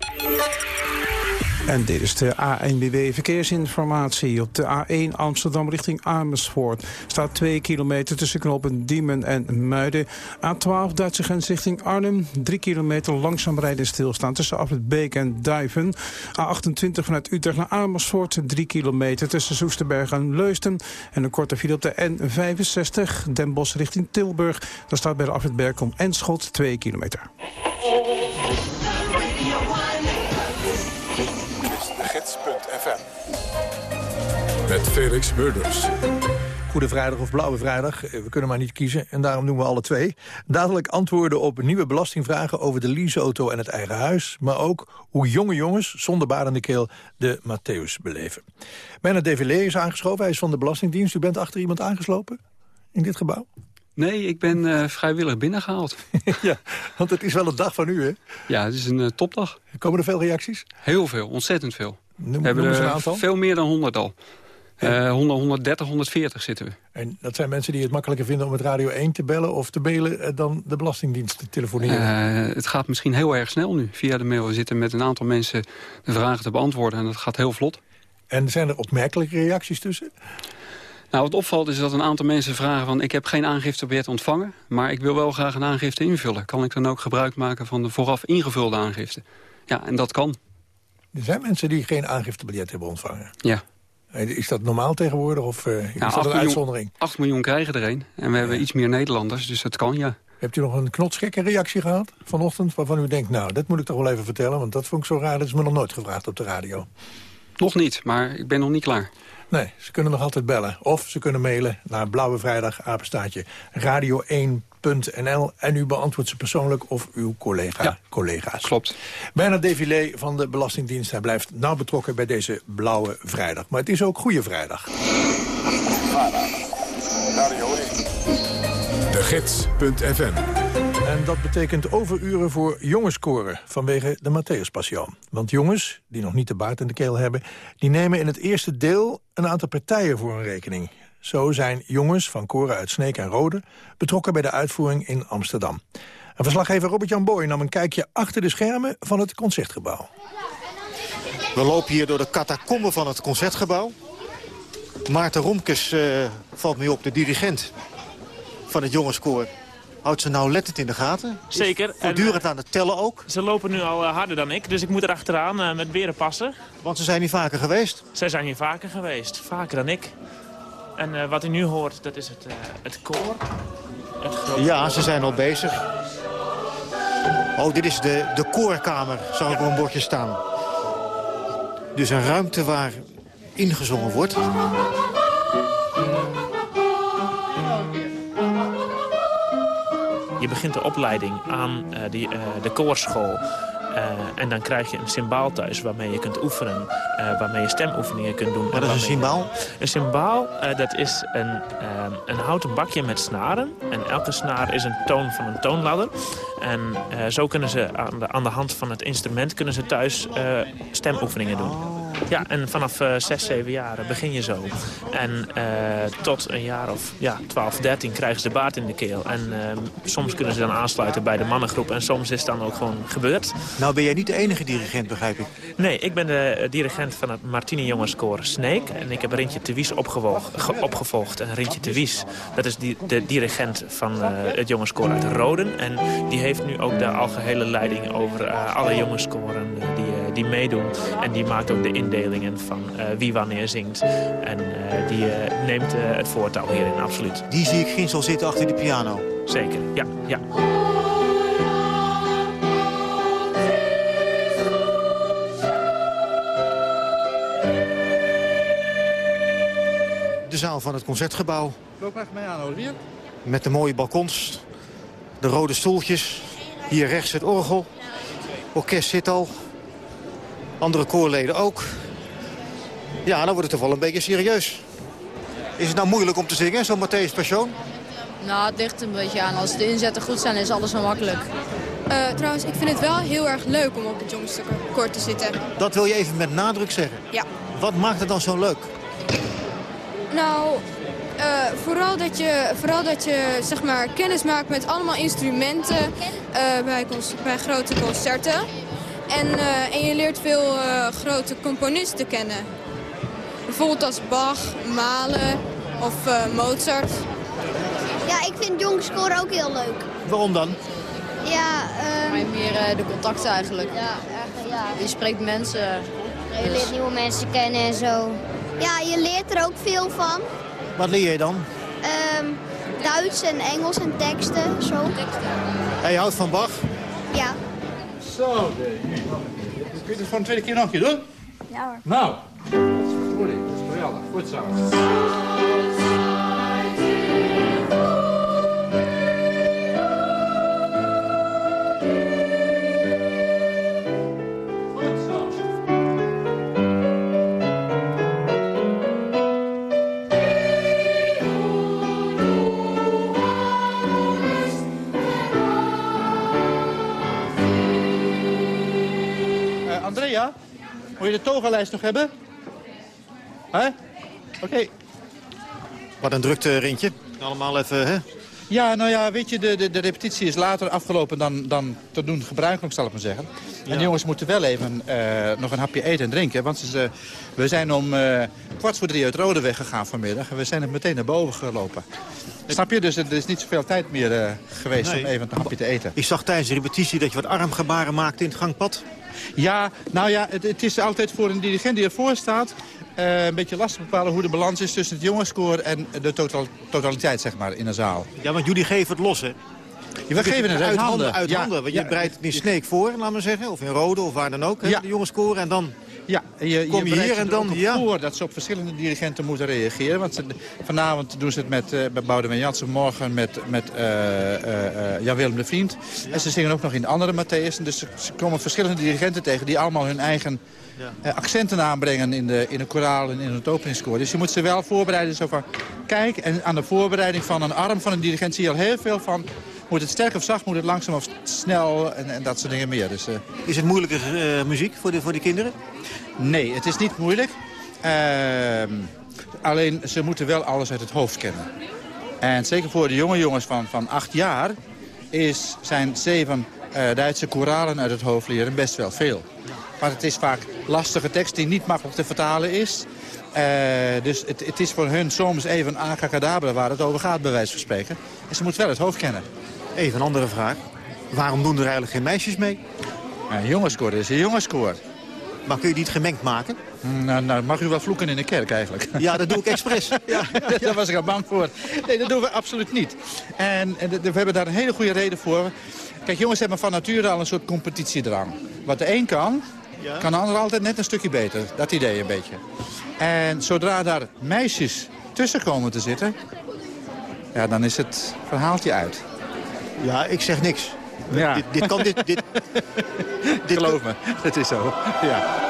En dit is de ANBW Verkeersinformatie. Op de A1 Amsterdam richting Amersfoort staat 2 kilometer tussen knopen Diemen en Muiden. A12 Duitse grens richting Arnhem. 3 kilometer langzaam rijden stilstaan tussen Afrit Beek en Duiven. A28 vanuit Utrecht naar Amersfoort. 3 kilometer tussen Soesterberg en Leusden. En een korte file op de N65 Den Bosch richting Tilburg. Daar staat bij de Afrit Berkom en Schot 2 kilometer. Met Felix Murders. Goede Vrijdag of Blauwe Vrijdag, we kunnen maar niet kiezen en daarom doen we alle twee. Dadelijk antwoorden op nieuwe belastingvragen over de leaseauto en het eigen huis. Maar ook hoe jonge jongens zonder baard in de keel de Matthäus beleven. Bijna DVL is aangeschoven, hij is van de Belastingdienst. U bent achter iemand aangeslopen in dit gebouw? Nee, ik ben uh, vrijwillig binnengehaald. ja, want het is wel een dag van u, hè? Ja, het is een uh, topdag. Komen er veel reacties? Heel veel, ontzettend veel. Noem, we hebben er een aantal. veel meer dan 100 al. Uh, 100, 130, 140 zitten we. En dat zijn mensen die het makkelijker vinden om het Radio 1 te bellen... of te mailen dan de Belastingdienst te telefoneren? Uh, het gaat misschien heel erg snel nu via de mail. We zitten met een aantal mensen de vragen te beantwoorden en dat gaat heel vlot. En zijn er opmerkelijke reacties tussen? Nou, wat opvalt is dat een aantal mensen vragen van... ik heb geen aangiftebiljet ontvangen, maar ik wil wel graag een aangifte invullen. Kan ik dan ook gebruik maken van de vooraf ingevulde aangifte? Ja, en dat kan. Er zijn mensen die geen aangiftebiljet hebben ontvangen. Ja. Eh, is dat normaal tegenwoordig of uh, is nou, dat een uitzondering? 8 miljoen krijgen er een. En we hebben iets meer Nederlanders, dus dat kan, ja. Hebt u nog een knotsgekke reactie gehad vanochtend... waarvan u denkt, nou, dat moet ik toch wel even vertellen... want dat vond ik zo raar, dat is me nog nooit gevraagd op de radio. Nog niet, maar ik ben nog niet klaar. Nee, ze kunnen nog altijd bellen. Of ze kunnen mailen naar Blauwe Vrijdag apenstaatje, radio 1 NL. En u beantwoordt ze persoonlijk of uw collega, collega's. Klopt. Bernard Devillé van de Belastingdienst. Hij blijft nauw betrokken bij deze blauwe vrijdag. Maar het is ook Goede Vrijdag. De Gids.fm en dat betekent overuren voor jongenskoren vanwege de Matthäus Passion. Want jongens, die nog niet de baard in de keel hebben... die nemen in het eerste deel een aantal partijen voor hun rekening. Zo zijn jongens van koren uit Sneek en Rode... betrokken bij de uitvoering in Amsterdam. En verslaggever Robert-Jan Boy nam een kijkje achter de schermen van het Concertgebouw. We lopen hier door de catacomben van het Concertgebouw. Maarten Romkes uh, valt mee op, de dirigent van het jongenskoor. Houdt ze nauwlettend in de gaten? Zeker. Voortdurend aan het tellen ook? Ze lopen nu al uh, harder dan ik, dus ik moet er achteraan uh, met beren passen. Want ze zijn hier vaker geweest? Zij zijn hier vaker geweest, vaker dan ik. En uh, wat u nu hoort, dat is het, het koor. Het ja, koor. ze zijn al bezig. Oh, dit is de, de koorkamer, zag ik op een bordje staan. Dus een ruimte waar ingezongen wordt. Je begint de opleiding aan uh, die, de koorschool Eh, en dan krijg je een symbaal thuis waarmee je kunt oefenen. eh, waarmee je stemoefeningen kunt doen. Wat is een symbaal? Een symbaal, eh, dat is een, een houten bakje met snaren. En elke snaar is een toon van een toonladder. En eh, zo kunnen ze aan de, aan de hand van het instrument kunnen ze thuis eh, stemoefeningen doen. Ja, en vanaf eh 6, 7 jaar begin je zo. En eh, tot een jaar of ja, 12, 13 krijgen ze de baard in de keel. En ehm, soms kunnen ze dan aansluiten bij de mannengroep. En soms is het dan ook gewoon gebeurd. Nou ben jij niet de enige dirigent, begrijp ik. Nee, ik ben de eh, dirigent van het Martini Jongenskoor Snake. En ik heb Rintje de Wies opgevolgd, ge- opgevolgd. En Rintje de Wies, dat is die, de dirigent van eh, het jongenskoor uit Roden. En die heeft nu ook de algehele leiding over eh, alle jongenskoren eh, die, eh, die meedoen. En die maakt ook de indelingen van eh, wie wanneer zingt. En eh, die neemt eh, het voortouw hierin, absoluut. Die zie ik Ginsel zitten achter de piano. Zeker, ja, ja. De zaal van het Concertgebouw. Loop even mee aan, Olivier. Met de mooie balkons. De rode stoeltjes. Hier rechts het orgel. Orkest zit al. Andere koorleden ook. Ja, dan wordt het toch wel een beetje serieus. Is het nou moeilijk om te zingen, zo'n Matthäus Passion? Nou, het ligt een beetje aan. Als de inzetten goed zijn, is alles wel makkelijk. Eh, trouwens, ik vind het wel heel erg leuk om op het jongste koor te zitten. Dat wil je even met nadruk zeggen. Ja. Wat maakt het dan zo leuk? Nou, eh, vooral dat je, vooral dat je zeg maar, kennis maakt met allemaal instrumenten eh, bij, bij grote concerten. En, eh, en je leert veel eh, grote componisten kennen. Bijvoorbeeld als Bach, Mahler of eh, Mozart. Ja, ik vind jongskoor ook heel leuk. Waarom dan? Ja, Maar meer eh, de contacten eigenlijk. Ja, ja. Je spreekt mensen. Je leert nieuwe mensen kennen en zo. Ja, je leert er ook veel van. Wat leer je dan? Ehm, Duits en Engels en teksten, zo. Hij houdt van Bach. Ja. Zo, Kun je het voor een tweede keer nog een keer doen? Ja hoor. Nou, dat is geweldig. Goed zo. Moet je de togalijst nog hebben? Hè? Oké. Wat een drukte, Rintje. Allemaal even, hè? Ja, nou ja, weet je, de, de, de repetitie is later afgelopen dan, dan te doen gebruikelijk, zal ik maar zeggen. En de jongens moeten wel even eh, nog een hapje eten en drinken. Want ze, we zijn om eh, kwart voor drie uit Rode weggegaan vanmiddag. En we zijn er meteen naar boven gelopen. Snap je? Dus er is niet zoveel tijd meer eh, geweest Nee. om even een hapje te eten. Ik zag tijdens de repetitie dat je wat armgebaren maakte in het gangpad. Ja, nou ja, het, het is altijd voor een dirigent die ervoor staat... eh, een beetje lastig bepalen hoe de balans is tussen het jongenskoor... en de total, totaliteit, zeg maar, in een zaal. Ja, want jullie geven het los, hè? Ja, we geven het uit handen. Uit Ja, handen, want je breidt het in Sneek voor, laat maar zeggen. Of in Rode, of waar dan ook, hè, Ja. de jongenskoor. En dan Ja, je, kom je hier en dan... Ja. voor dat ze op verschillende dirigenten moeten reageren. Want ze, vanavond doen ze het met, uh, met Boudewijn Jansen, morgen met, met eh, eh, Jan-Willem de Vriend. En ze zingen ook nog in andere Matthäus. Dus ze, ze komen verschillende dirigenten tegen die allemaal hun eigen accenten aanbrengen in de, in de koraal en in het openingskoor. Dus je moet ze wel voorbereiden. Zo van, kijk, en aan de voorbereiding van een arm van een dirigent zie je al heel veel van... Moet het sterk of zacht, moet het langzaam of snel en, en dat soort dingen meer. Dus, eh, Is het moeilijke eh, muziek voor de, voor de kinderen? Nee, het is niet moeilijk. Ehm, alleen ze moeten wel alles uit het hoofd kennen. En zeker voor de jonge jongens van, van acht jaar is, zijn zeven eh, Duitse koralen uit het hoofd leren best wel veel. Maar het is vaak lastige tekst die niet makkelijk te vertalen is. Dus het, het is voor hun soms even acacadabra waar het over gaat, bij wijze van spreken. En ze moeten wel het hoofd kennen. Even een andere vraag. Waarom doen er eigenlijk geen meisjes mee? Een jongenskoor is een jongenskoor. Maar kun je die niet gemengd maken? Nou, nou, mag u wel vloeken in de kerk eigenlijk. Ja, dat doe ik expres. Ja, Daar was ik al bang voor. Nee, dat doen we absoluut niet. En, en we hebben daar een hele goede reden voor. Kijk, jongens hebben van nature al een soort competitiedrang. Wat de een kan, Ja. kan de ander altijd net een stukje beter. Dat idee een beetje. En zodra daar meisjes tussen komen te zitten... Ja, dan is het verhaaltje uit. Ja, ik zeg niks. Ja. Dit, dit kan dit... dit, dit Geloof me, het is zo. Ja.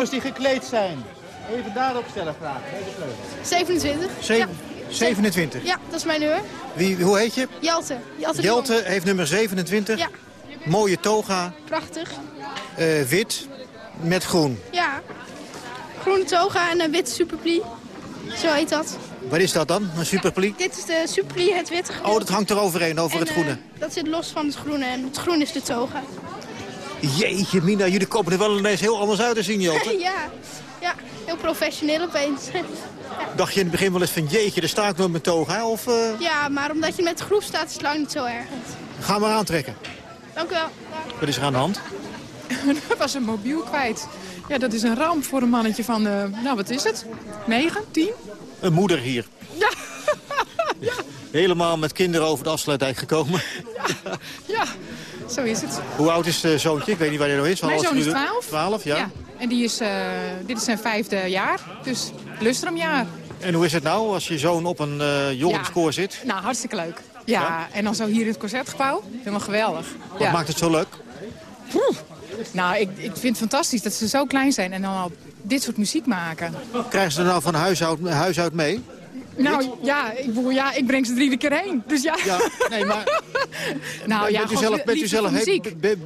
Jongens die gekleed zijn. Even daarop stellen graag. bij de kleuter. 27. Zeven- 27. Ja, dat is mijn nummer. Wie, hoe heet je? Jelte. Jelte, heeft nummer 27. Ja, Mooie toga, prachtig. eh, wit met groen. Ja. Groene toga en een witte superplie. Zo heet dat. Wat is dat dan, een superplie? Dit is de superplie, het witte Oh, dat hangt er overheen, over En, het groene. eh, dat zit los van het groene en het groen is de toga. Jeetje, Mina, jullie komen er wel ineens heel anders uit te zien, Jelte. ja, ja, heel professioneel opeens. Dacht je in het begin wel eens van, jeetje, daar sta ik met mijn toga, of eh, ja, maar omdat je met de groep staat is het lang niet zo erg. ga maar aantrekken? Dank u wel. Wat is er aan de hand? Er was een mobiel kwijt. Ja, dat is een ramp voor een mannetje van, eh, nou wat is het? 9, 10? Een moeder hier. Ja. Helemaal met kinderen over de afsluitdijk gekomen. Ja, zo is het. Hoe oud is het zoontje? Ik weet niet waar hij nou is. Mijn zoon is u- 12. 12, ja. En die is, eh, dit is zijn vijfde jaar, dus lustrumjaar. En hoe is het nou als je zoon op een eh jongenskoor zit? Nou, hartstikke leuk. Ja, en dan zo hier in het Concertgebouw. Helemaal geweldig. Wat ja. maakt het zo leuk? Nou, ik, ik vind het fantastisch dat ze zo klein zijn en dan al dit soort muziek maken. Krijgen ze er nou van huis uit, huis uit mee? Nou ja ik, bedoel, ja, ik breng ze iedere keer heen. Dus ja. Ja, nee, maar... nou ja, bent, u zelf, bent, u zelf,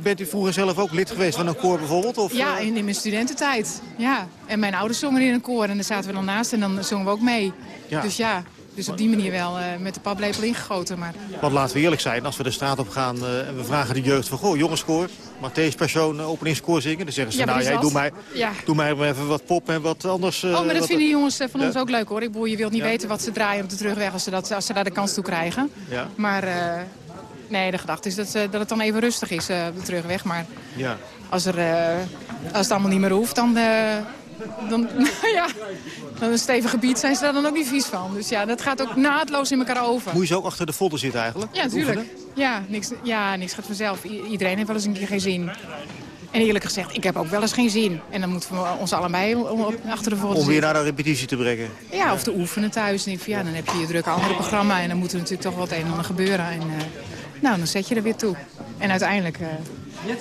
bent u vroeger zelf ook lid geweest van een koor bijvoorbeeld? Of, Ja, eh, in, in mijn studententijd. Ja. En mijn ouders zongen in een koor en daar zaten we dan naast en dan zongen we ook mee. Ja. Dus ja, dus op die manier wel eh, met de paplepel ingegoten. Maar Want laten we eerlijk zijn, als we de straat op gaan eh, en we vragen de jeugd van... Goh, jongenskoor, Matthäus Persoon, uh, openingskoor zingen. Dan zeggen ze, Ja, nou jij, doe mij, Ja. doe mij even wat pop en wat anders. eh, oh, maar dat wat- vinden die jongens eh, van Ja. ons ook leuk hoor. Ik bedoel, je wilt niet weten wat ze draaien op de terugweg als ze, dat, als ze daar de kans toe krijgen. Ja, Maar eh, nee, de gedachte is dat, dat het dan even rustig is eh, op de terugweg. Maar ja. als, er, eh, als het allemaal niet meer hoeft, dan, dan, ja, dan een stevig gebied zijn ze daar dan ook niet vies van. Dus ja, dat gaat ook naadloos in elkaar over. Moet je zo ook achter de folder zitten eigenlijk? Ja, natuurlijk. Ja niks, ja, niks gaat vanzelf. I- iedereen heeft wel eens een keer geen zin. En eerlijk gezegd, ik heb ook wel eens geen zin. En dan moeten we ons allebei achter de folder Om weer naar de repetitie te brengen. Ja, of te oefenen thuis. En ik ja, dan heb je je drukke andere programma. En dan moet er natuurlijk toch wat een en ander gebeuren. En eh, nou, dan zet je er weer toe. En uiteindelijk eh,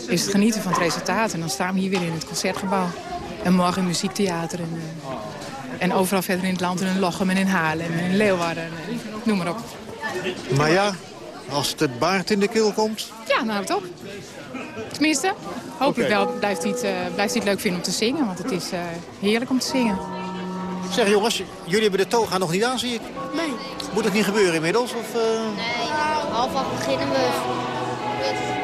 is het genieten van het resultaat. En dan staan we hier weer in het Concertgebouw. En morgen in muziektheater. En, eh, en overal verder in het land. En in Lochem en in Haarlem en in Leeuwarden. En, eh, noem maar op. Maar ja, als het het baard in de keel komt... Ja, nou, op. Tenminste, hopelijk wel blijft hij, het, eh, blijft hij het leuk vinden om te zingen. Want het is eh, heerlijk om te zingen. Zeg jongens, jullie hebben de toga nog niet aan, zie ik. Nee. Moet het niet gebeuren inmiddels? Of, eh? Nee, half af beginnen we.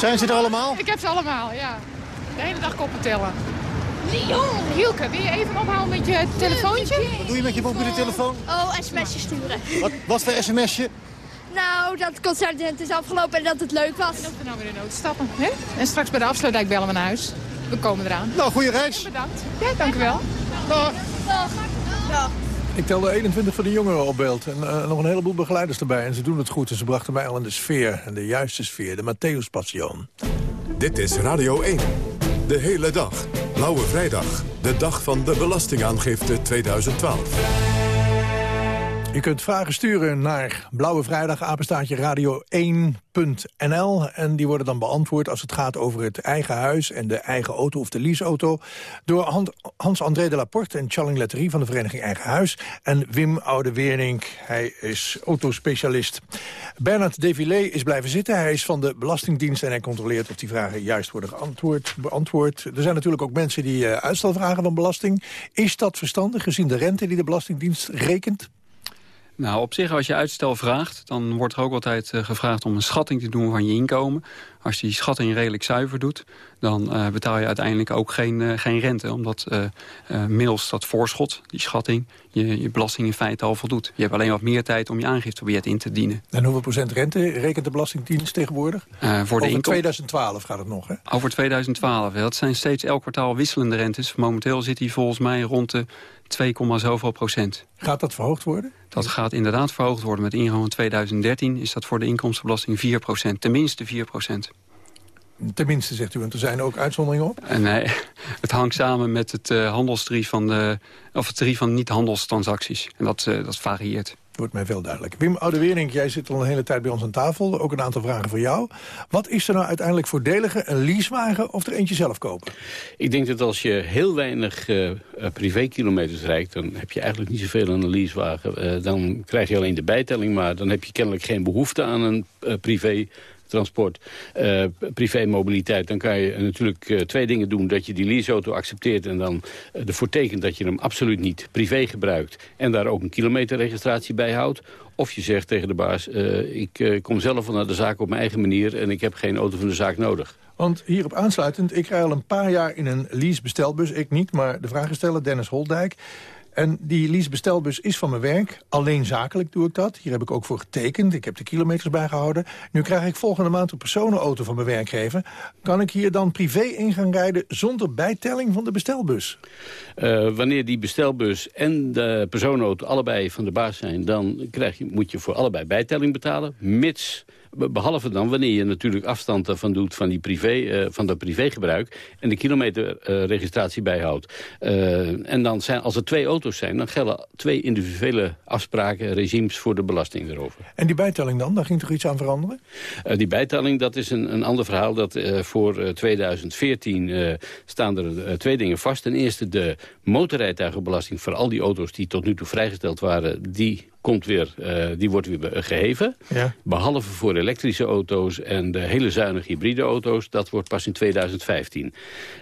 Zijn ze er allemaal? Ik heb ze allemaal, ja. De hele dag koppen tellen. Leon, Hielke, wil je even ophouden met je telefoontje? Wat doe je met je mobiele telefoon? Oh, sms'jes sturen. Wat, wat voor sms'je? Nou, dat het concert net is afgelopen en dat het leuk was. En dat we nou weer in de nood stappen. Hè? En straks bij de afsluitdijk bellen we naar huis. We komen eraan. Nou, goede reis. Bedankt. Ja, dank u wel. Dag. Dag. Ik telde 21 van de jongeren op beeld en eh, nog een heleboel begeleiders erbij. En ze doen het goed en ze brachten mij al in de sfeer, en de juiste sfeer, de Matthäus Passion. Dit is Radio 1. De hele dag. Blauwe Vrijdag. De dag van de Belastingaangifte 2012. U kunt vragen sturen naar Blauwe Vrijdag, apenstaatje radio1.nl. En die worden dan beantwoord als het gaat over het eigen huis... en de eigen auto of de leaseauto... door Hans-André de Laporte en Charling Letterie van de Vereniging Eigen Huis... en Wim Oude-Wernink, hij is autospecialist. Bernard Devilé is blijven zitten. Hij is van de Belastingdienst en hij controleert of die vragen juist worden geantwoord, beantwoord. Er zijn natuurlijk ook mensen die uh, uitstel vragen van belasting. Is dat verstandig gezien de rente die de Belastingdienst rekent? Nou, op zich, als je uitstel vraagt, dan wordt er ook altijd uh, gevraagd om een schatting te doen van je inkomen. Als je die schatting redelijk zuiver doet, dan uh, betaal je uiteindelijk ook geen, uh, geen rente. Omdat middels dat voorschot, die schatting, je, je belasting in feite al voldoet. Je hebt alleen wat meer tijd om je aangiftebiljet in te dienen. En hoeveel procent rente rekent de Belastingdienst tegenwoordig? voor de Over 2012 gaat het nog, hè? Over 2012, dat zijn steeds elk kwartaal wisselende rentes. Momenteel zit die volgens mij rond de 2, zoveel procent. Gaat dat verhoogd worden? Dat gaat inderdaad verhoogd worden. Met ingang van 2013 is dat voor de inkomstenbelasting 4 procent. Tenminste 4 procent. Tenminste, zegt u, want er zijn ook uitzonderingen op? Eh, nee, het hangt samen met het uh, handelstarief van, de, of het tarief van niet-handelstransacties. En dat, uh, dat varieert wordt mij veel duidelijk. Wim Oudewerink, jij zit al een hele tijd bij ons aan tafel. Ook een aantal vragen voor jou. Wat is er nou uiteindelijk voordeliger, een leasewagen of er eentje zelf kopen? Ik denk dat als je heel weinig uh, privékilometers rijdt... dan heb je eigenlijk niet zoveel aan een leasewagen. Uh, dan krijg je alleen de bijtelling, maar dan heb je kennelijk geen behoefte aan een uh, privé transport, uh, privémobiliteit... dan kan je natuurlijk uh, twee dingen doen. Dat je die leaseauto accepteert en dan uh, ervoor tekent dat je hem absoluut niet privé gebruikt... en daar ook een kilometerregistratie bij houdt. Of je zegt tegen de baas, ik kom zelf van naar de zaak op mijn eigen manier... en ik heb geen auto van de zaak nodig. Want hierop aansluitend, ik rij al een paar jaar in een lease-bestelbus. Ik niet, maar de vragensteller Dennis Holdijk... En die leasebestelbus is van mijn werk. Alleen zakelijk doe ik dat. Hier heb ik ook voor getekend. Ik heb de kilometers bijgehouden. Nu krijg ik volgende maand een personenauto van mijn werkgever. Kan ik hier dan privé in gaan rijden zonder bijtelling van de bestelbus? Uh, wanneer die bestelbus en de personenauto allebei van de baas zijn... dan krijg je, moet je voor allebei bijtelling betalen. Mits Behalve dan wanneer je natuurlijk afstand ervan doet van, die privé, uh, van dat privégebruik... en de kilometerregistratie bijhoudt. Uh, en dan zijn, als er twee auto's zijn, dan gelden twee individuele afspraken... regimes voor de belasting erover. En die bijtelling dan? Daar ging toch iets aan veranderen? die bijtelling, dat is een, een ander verhaal. Dat, voor 2014 staan er twee dingen vast. Ten eerste de motorrijtuigenbelasting voor al die auto's... die tot nu toe vrijgesteld waren... die komt weer, uh, die wordt weer geheven. Ja. Behalve voor elektrische auto's en de hele zuinige hybride auto's. Dat wordt pas in 2015.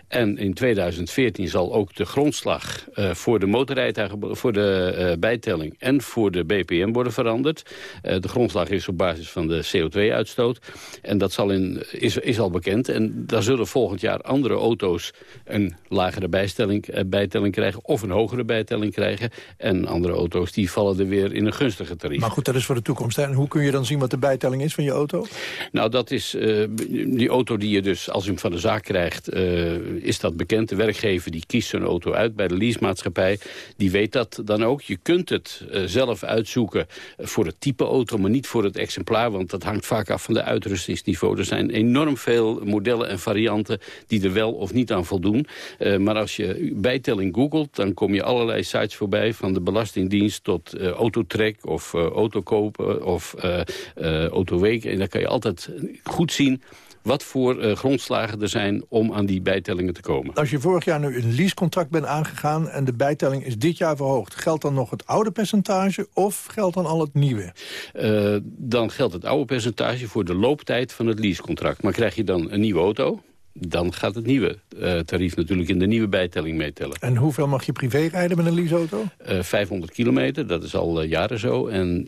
En in 2014 zal ook de grondslag uh, voor de motorrijtuigen, voor de uh, bijtelling en voor de BPM worden veranderd. Uh, de grondslag is op basis van de CO2-uitstoot. En dat zal in, is, is al bekend. En daar zullen volgend jaar andere auto's een lagere bijstelling, bijtelling krijgen of een hogere bijtelling krijgen. En andere auto's die vallen er weer in een gunstige tarief. Maar goed, dat is voor de toekomst. Hè? En hoe kun je dan zien wat de bijtelling is van je auto? Nou, dat is die auto die je dus als je hem van de zaak krijgt is dat bekend. De werkgever die kiest zo'n auto uit bij de leasemaatschappij. Die weet dat dan ook. Je kunt het uh, zelf uitzoeken voor het type auto, maar niet voor het exemplaar. Want dat hangt vaak af van de uitrustingsniveau. Er zijn enorm veel modellen en varianten die er wel of niet aan voldoen. Uh, maar als je bijtelling googelt, dan kom je allerlei sites voorbij. Van de Belastingdienst tot uh, Autotrek of Autokopen of Autoweek. En dan kan je altijd goed zien wat voor uh, grondslagen er zijn om aan die bijtellingen te komen. Als je vorig jaar nu een leasecontract bent aangegaan... en de bijtelling is dit jaar verhoogd... geldt dan nog het oude percentage of geldt dan al het nieuwe? Uh, dan geldt het oude percentage voor de looptijd van het leasecontract. Maar krijg je dan een nieuwe auto dan gaat het nieuwe uh, tarief natuurlijk in de nieuwe bijtelling meetellen. En hoeveel mag je privé rijden met een leaseauto? Uh, 500 kilometer, dat is al uh, jaren zo. En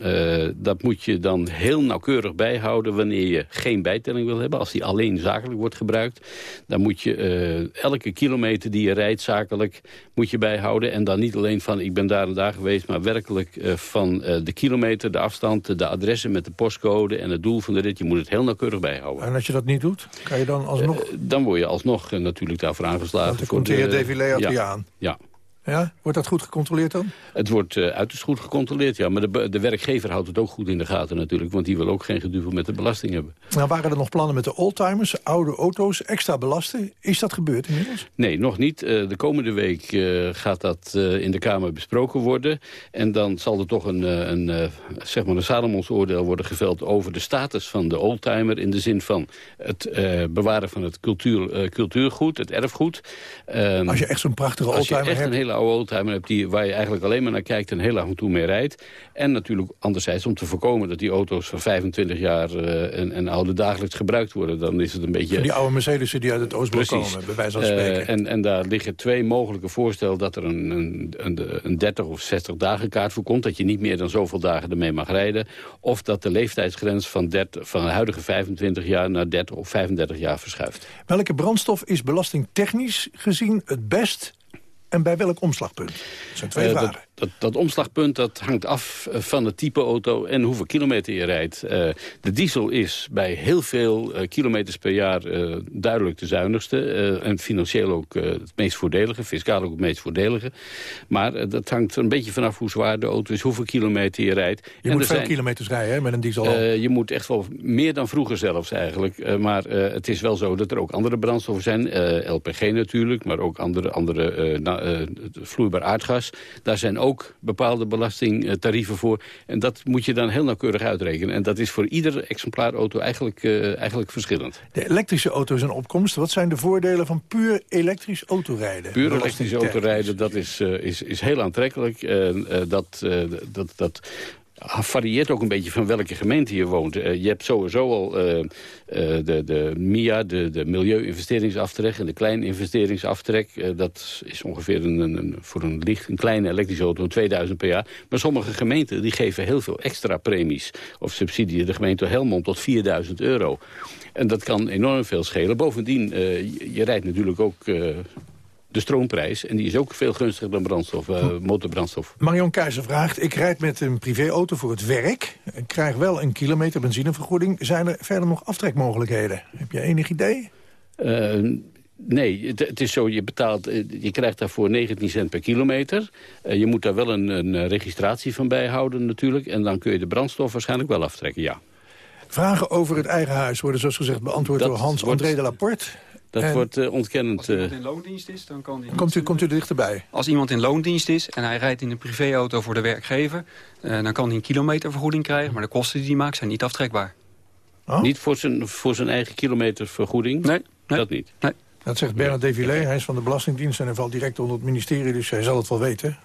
dat moet je dan heel nauwkeurig bijhouden wanneer je geen bijtelling wil hebben. Als die alleen zakelijk wordt gebruikt, dan moet je elke kilometer die je rijdt zakelijk moet je bijhouden. En dan niet alleen van ik ben daar en daar geweest, maar werkelijk van de kilometer, de afstand, de adressen met de postcode en het doel van de rit. Je moet het heel nauwkeurig bijhouden. En als je dat niet doet, kan je dan alsnog... dan word je alsnog uh, natuurlijk daarvoor aangeslagen. Dan komt de heer Devilé ja, aan. Ja. Ja, wordt dat goed gecontroleerd dan? Het wordt uh, uiterst goed gecontroleerd, ja. Maar de, de werkgever houdt het ook goed in de gaten natuurlijk. Want die wil ook geen geduvel met de belasting hebben. Nou, waren er nog plannen met de oldtimers, oude auto's, extra belasten? Is dat gebeurd inmiddels? Nee, nog niet. Uh, de komende week uh, gaat dat in de Kamer besproken worden. En dan zal er toch een, een, zeg maar een Salomons oordeel worden geveld... over de status van de oldtimer... in de zin van het bewaren van het cultuur, cultuurgoed, het erfgoed. Um, als je echt zo'n prachtige oldtimer hebt... hele oude oldtimer hebt die, waar je eigenlijk alleen maar naar kijkt... en heel lang toe mee rijdt. En natuurlijk anderzijds om te voorkomen dat die auto's van 25 jaar... Uh, en, en oude dagelijks gebruikt worden. Dan is het een beetje... die oude Mercedes die uit het Oostblok komen, bij wijze van spreken. Uh, en, en daar liggen twee mogelijke voorstellen... dat er een, een, een, een 30 of 60 dagen kaart voor komt... dat je niet meer dan zoveel dagen ermee mag rijden. Of dat de leeftijdsgrens van, 30, van de huidige 25 jaar... naar 30 of 35 jaar verschuift. Welke brandstof is belastingtechnisch gezien het best en bij welk omslagpunt? Dat zijn twee uh, vragen. Dat, dat, omslagpunt dat hangt af eh, van het type auto en hoeveel kilometer je rijdt. Uh, de diesel is bij heel veel uh, kilometers per jaar duidelijk de zuinigste. en financieel ook het meest voordelige, fiscaal ook het meest voordelige. Maar dat hangt er een beetje vanaf hoe zwaar de auto is, hoeveel kilometer je rijdt. Je en moet veel zijn, kilometers rijden hè, met een diesel. je moet echt wel meer dan vroeger zelfs eigenlijk. maar het is wel zo dat er ook andere brandstoffen zijn. LPG natuurlijk, maar ook andere, andere uh, vloeibaar aardgas. Daar zijn ook bepaalde belastingtarieven voor. En dat moet je dan heel nauwkeurig uitrekenen. En dat is voor ieder exemplaar auto eigenlijk, uh, eigenlijk verschillend. De elektrische auto's in opkomst. Wat zijn de voordelen van puur elektrisch autorijden? Puur elektrisch autorijden, dat is, uh, is, is heel aantrekkelijk. dat, dat, dat varieert ook een beetje van welke gemeente je woont. Uh, je hebt sowieso al uh, uh, de, de MIA, de, de milieu-investeringsaftrek... en de kleine investeringsaftrek. dat is ongeveer een, een, voor een, licht, een kleine elektrische auto 2000 per jaar. Maar sommige gemeenten die geven heel veel extra premies... of subsidie. De gemeente Helmond tot 4000 euro. En dat kan enorm veel schelen. Bovendien, je rijdt natuurlijk ook de stroomprijs. En die is ook veel gunstiger dan brandstof, uh, motorbrandstof. Marion Keizer vraagt, ik rijd met een privéauto voor het werk. Ik krijg wel een kilometer benzinevergoeding. Zijn er verder nog aftrekmogelijkheden? Heb je enig idee? Uh, Nee, het, het, is zo, je, betaalt, eh, je krijgt daarvoor 19 cent per kilometer. Uh, je moet daar wel een, een, registratie van bijhouden natuurlijk. En dan kun je de brandstof waarschijnlijk wel aftrekken, ja. Vragen over het eigen huis worden zoals gezegd beantwoord door Hans-André de Laporte. Dat wordt uh, ontkennend. Als iemand in loondienst is, dan kan die... Komt u, komt u er dichterbij? Als iemand in loondienst is en hij rijdt in een privéauto voor de werkgever... Uh, dan kan hij een kilometervergoeding krijgen, maar de kosten die hij maakt zijn niet aftrekbaar. Oh? Niet voor zijn, voor zijn eigen kilometervergoeding? Nee. nee. Dat niet? Nee. Dat zegt Bernard Devillé, hij is van de Belastingdienst... en hij valt direct onder het ministerie, dus hij zal het wel weten.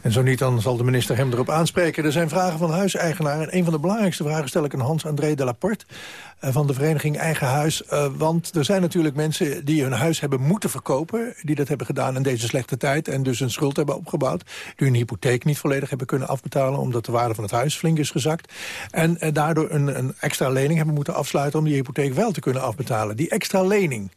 En zo niet, dan zal de minister hem erop aanspreken. Er zijn vragen van huiseigenaren. En een van de belangrijkste vragen stel ik aan Hans-André de Laporte... Uh, van de vereniging Eigen Huis. Uh, want er zijn natuurlijk mensen die hun huis hebben moeten verkopen... die dat hebben gedaan in deze slechte tijd... en dus een schuld hebben opgebouwd... die hun hypotheek niet volledig hebben kunnen afbetalen... omdat de waarde van het huis flink is gezakt. En uh, daardoor een, een extra lening hebben moeten afsluiten... om die hypotheek wel te kunnen afbetalen. Die extra lening,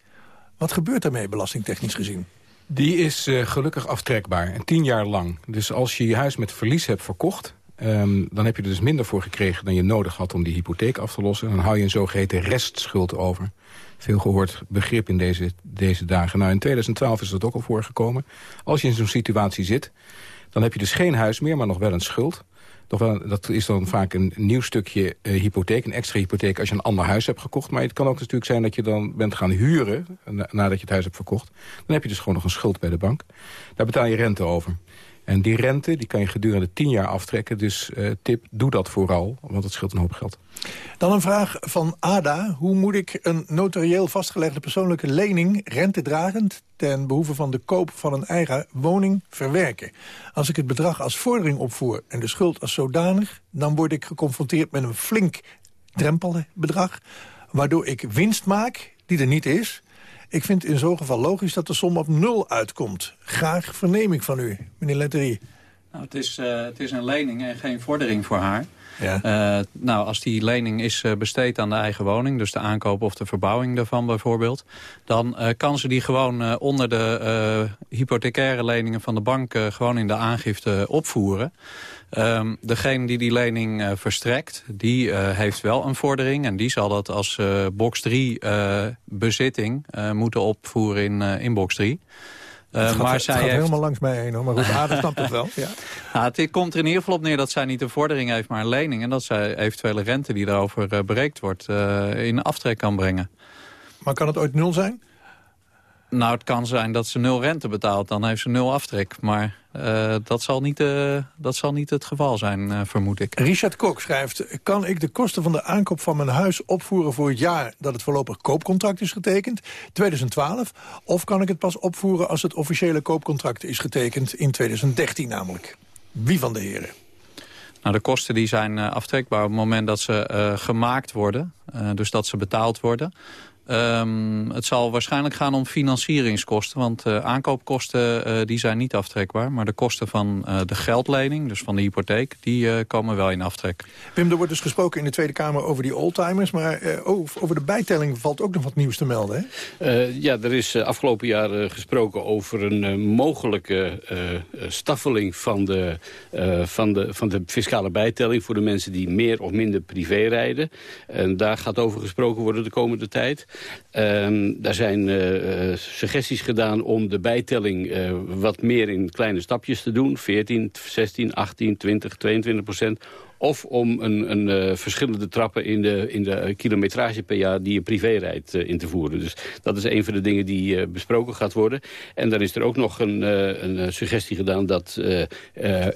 wat gebeurt daarmee belastingtechnisch gezien? Die is uh, gelukkig aftrekbaar, en tien jaar lang. Dus als je je huis met verlies hebt verkocht... Um, dan heb je er dus minder voor gekregen dan je nodig had om die hypotheek af te lossen. Dan hou je een zogeheten restschuld over. Veel gehoord begrip in deze, deze dagen. Nou, in 2012 is dat ook al voorgekomen. Als je in zo'n situatie zit, dan heb je dus geen huis meer, maar nog wel een schuld. Toch wel, dat is dan vaak een nieuw stukje uh, hypotheek, een extra hypotheek als je een ander huis hebt gekocht. Maar het kan ook natuurlijk zijn dat je dan bent gaan huren nadat je het huis hebt verkocht. Dan heb je dus gewoon nog een schuld bij de bank. Daar betaal je rente over. En die rente die kan je gedurende tien jaar aftrekken. Dus uh, tip, doe dat vooral, want het scheelt een hoop geld. Dan een vraag van Ada. Hoe moet ik een notarieel vastgelegde persoonlijke lening... rentedragend ten behoeve van de koop van een eigen woning verwerken? Als ik het bedrag als vordering opvoer en de schuld als zodanig... dan word ik geconfronteerd met een flink drempelbedrag... waardoor ik winst maak die er niet is... Ik vind in zo'n geval logisch dat de som op nul uitkomt. Graag verneem ik van u, meneer Letterie. Nou, het, is, uh, het is een lening en geen vordering voor haar. Ja. Uh, nou, als die lening is uh, besteed aan de eigen woning... dus de aankoop of de verbouwing daarvan bijvoorbeeld... dan uh, kan ze die gewoon onder de hypothecaire leningen van de bank... gewoon in de aangifte opvoeren. Um, degene die die lening uh, verstrekt, die uh, heeft wel een vordering... en die zal dat als uh, box 3 bezitting moeten opvoeren in, in box 3. Uh, het gaat, maar het zij gaat heeft... helemaal langs mij heen, hoor. maar goed, Aden snapt het wel. Ja. Nou, het komt er in ieder geval op neer dat zij niet een vordering heeft, maar een lening. En dat zij eventuele rente die daarover uh, bereikt wordt uh, in aftrek kan brengen. Maar kan het ooit nul zijn? Nou, het kan zijn dat ze nul rente betaalt. Dan heeft ze nul aftrek. Maar uh, dat, zal niet, uh, dat zal niet het geval zijn, uh, vermoed ik. Richard Kok schrijft... kan ik de kosten van de aankoop van mijn huis opvoeren voor het jaar... dat het voorlopig koopcontract is getekend, 2012? Of kan ik het pas opvoeren als het officiële koopcontract is getekend... in 2013 namelijk? Wie van de heren? Nou, de kosten die zijn aftrekbaar op het moment dat ze gemaakt worden. dus dat ze betaald worden. Um, het zal waarschijnlijk gaan om financieringskosten. Want uh, aankoopkosten uh, die zijn niet aftrekbaar. Maar de kosten van uh, de geldlening, dus van de hypotheek... die komen wel in aftrek. Wim, er wordt dus gesproken in de Tweede Kamer over die oldtimers. Maar oh, over de bijtelling valt ook nog wat nieuws te melden, hè? ja, er is afgelopen jaar gesproken over een mogelijke staffeling... Van de, van, de, van de fiscale bijtelling voor de mensen die meer of minder privé rijden. En daar gaat over gesproken worden de komende tijd. Um, daar zijn uh, suggesties gedaan om de bijtelling uh, wat meer in kleine stapjes te doen. 14, 16, 18, 20, 22 procent of om een, een uh, verschillende trappen in de, in de kilometrage per jaar die je privé rijdt uh, in te voeren. Dus dat is een van de dingen die uh, besproken gaat worden. En dan is er ook nog een, een suggestie gedaan dat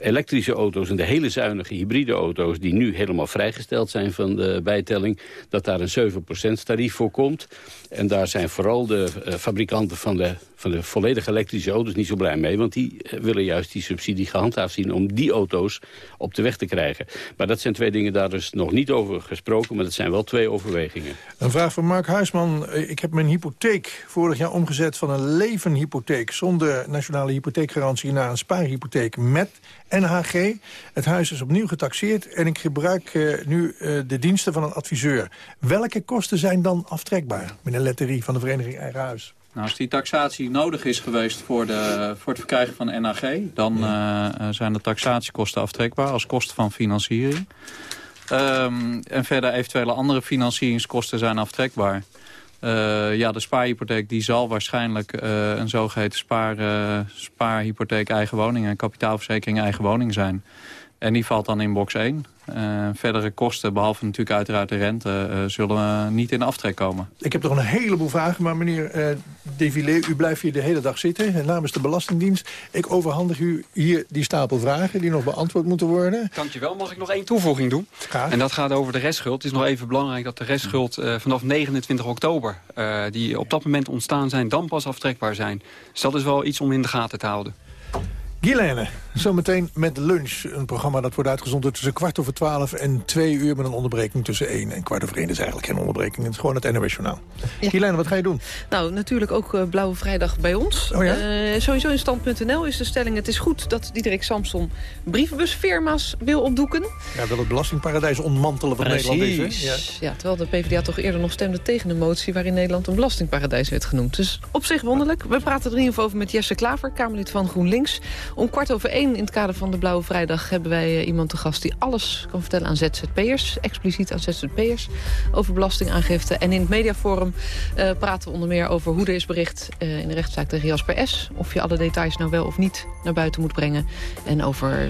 elektrische auto's en de hele zuinige hybride auto's die nu helemaal vrijgesteld zijn van de bijtelling, dat daar een 7% tarief voor komt. En daar zijn vooral de fabrikanten van de van de volledig elektrische auto's niet zo blij mee. Want die willen juist die subsidie gehandhaafd zien om die auto's op de weg te krijgen. Maar dat zijn twee dingen, daar is nog niet over gesproken. Maar dat zijn wel twee overwegingen. Een vraag van Mark Huisman. Ik heb mijn hypotheek vorig jaar omgezet van een levenhypotheek... zonder nationale hypotheekgarantie naar een spaarhypotheek met NHG. Het huis is opnieuw getaxeerd en ik gebruik uh, nu uh, de diensten van een adviseur. Welke kosten zijn dan aftrekbaar? Meneer Letterie van de Vereniging Eigen Huis. Nou, als die taxatie nodig is geweest voor, de, voor het verkrijgen van NAG... dan ja. uh, zijn de taxatiekosten aftrekbaar als kosten van financiering. Um, en verder eventuele andere financieringskosten zijn aftrekbaar. Uh, ja, de spaarhypotheek die zal waarschijnlijk uh, een zogeheten spaar, spaarhypotheek eigen woning... en kapitaalverzekering eigen woning zijn. En die valt dan in box 1. Uh, verdere kosten, behalve natuurlijk uiteraard de rente, uh, zullen niet in aftrek komen. Ik heb nog een heleboel vragen, maar meneer uh, Devilé, u blijft hier de hele dag zitten namens de Belastingdienst. Ik overhandig u hier die stapel vragen die nog beantwoord moeten worden. Dankjewel. Mag ik nog één toevoeging doen? Graag. En dat gaat over de restschuld. Het is nog even belangrijk dat de restschuld vanaf 29 oktober, die op dat moment ontstaan zijn, dan pas aftrekbaar zijn. Dus dat is wel iets om in de gaten te houden. Guilaine, zometeen met lunch. Een programma dat wordt uitgezonden tussen kwart over twaalf en twee uur... met een onderbreking tussen één en kwart over één. Dat is eigenlijk geen onderbreking, het is gewoon het NOS Journaal. Ja. Guilaine, wat ga je doen? Nou, natuurlijk ook uh, Blauwe Vrijdag bij ons. Oh ja? uh, sowieso in stand.nl is de stelling... het is goed dat Diederik Samson brievenbusfirma's wil opdoeken. Ja, wil het belastingparadijs ontmantelen van Precies. Nederland is? Ja. ja, terwijl de PvdA toch eerder nog stemde tegen de motie... waarin Nederland een belastingparadijs werd genoemd. Dus op zich wonderlijk. We praten er in ieder geval over met Jesse Klaver, Kamerlid van GroenLinks. Om kwart over één in het kader van de Blauwe Vrijdag hebben wij uh, iemand te gast... die alles kan vertellen aan ZZP'ers, expliciet aan ZZP'ers... over belastingaangifte. En in het mediaforum uh, praten we onder meer over hoe er is bericht... Uh, in de rechtszaak tegen Jasper S. Of je alle details nou wel of niet naar buiten moet brengen. En over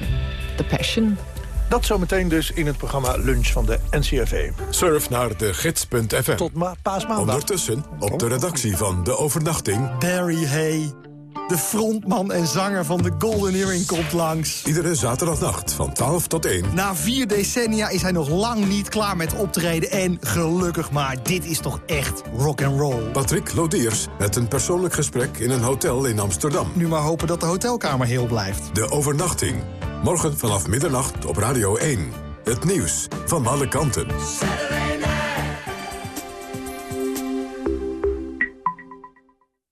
de passion... Dat zometeen dus in het programma Lunch van de NCRV. Surf naar de gids.fm. Tot ma paasmaandag. Ondertussen op de redactie van De Overnachting... Barry Hay. De frontman en zanger van de Golden Earring komt langs. Iedere zaterdagnacht van 12 tot 1. Na vier decennia is hij nog lang niet klaar met optreden. En gelukkig maar, dit is toch echt rock and roll. Patrick Lodiers met een persoonlijk gesprek in een hotel in Amsterdam. Nu maar hopen dat de hotelkamer heel blijft. De overnachting. Morgen vanaf middernacht op Radio 1. Het nieuws van alle kanten.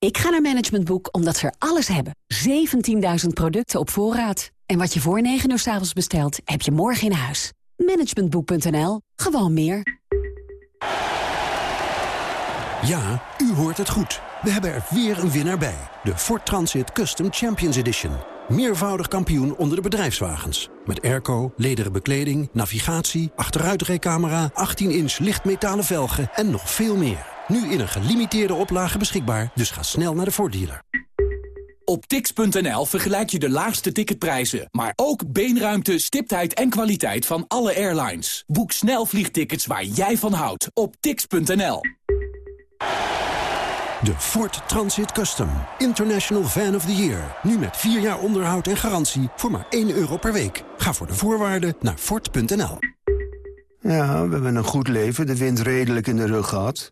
Ik ga naar Management Boek omdat ze er alles hebben. 17.000 producten op voorraad. En wat je voor 9 uur s avonds bestelt, heb je morgen in huis. Managementboek.nl. Gewoon meer. Ja, u hoort het goed. We hebben er weer een winnaar bij. De Ford Transit Custom Champions Edition. Meervoudig kampioen onder de bedrijfswagens. Met airco, lederen bekleding, navigatie, achteruitrijcamera... 18-inch lichtmetalen velgen en nog veel meer. Nu in een gelimiteerde oplage beschikbaar, dus ga snel naar de Ford dealer. Op tix.nl vergelijk je de laagste ticketprijzen, maar ook beenruimte, stiptheid en kwaliteit van alle airlines. Boek snel vliegtickets waar jij van houdt op tix.nl. De Ford Transit Custom. International Van of the Year. Nu met 4 jaar onderhoud en garantie voor maar 1 euro per week. Ga voor de voorwaarden naar Ford.nl. Ja, we hebben een goed leven, de wind redelijk in de rug gehad.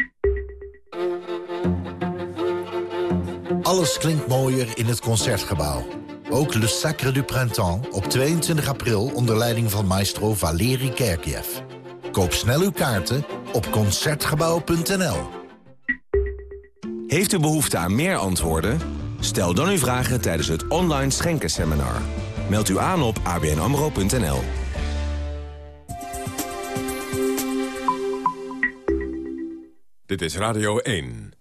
Alles klinkt mooier in het Concertgebouw. Ook Le Sacre du Printemps op 22 april onder leiding van maestro Valeri Kerkiev. Koop snel uw kaarten op Concertgebouw.nl. Heeft u behoefte aan meer antwoorden? Stel dan uw vragen tijdens het online schenkenseminar. Meld u aan op abnamro.nl. Dit is Radio 1.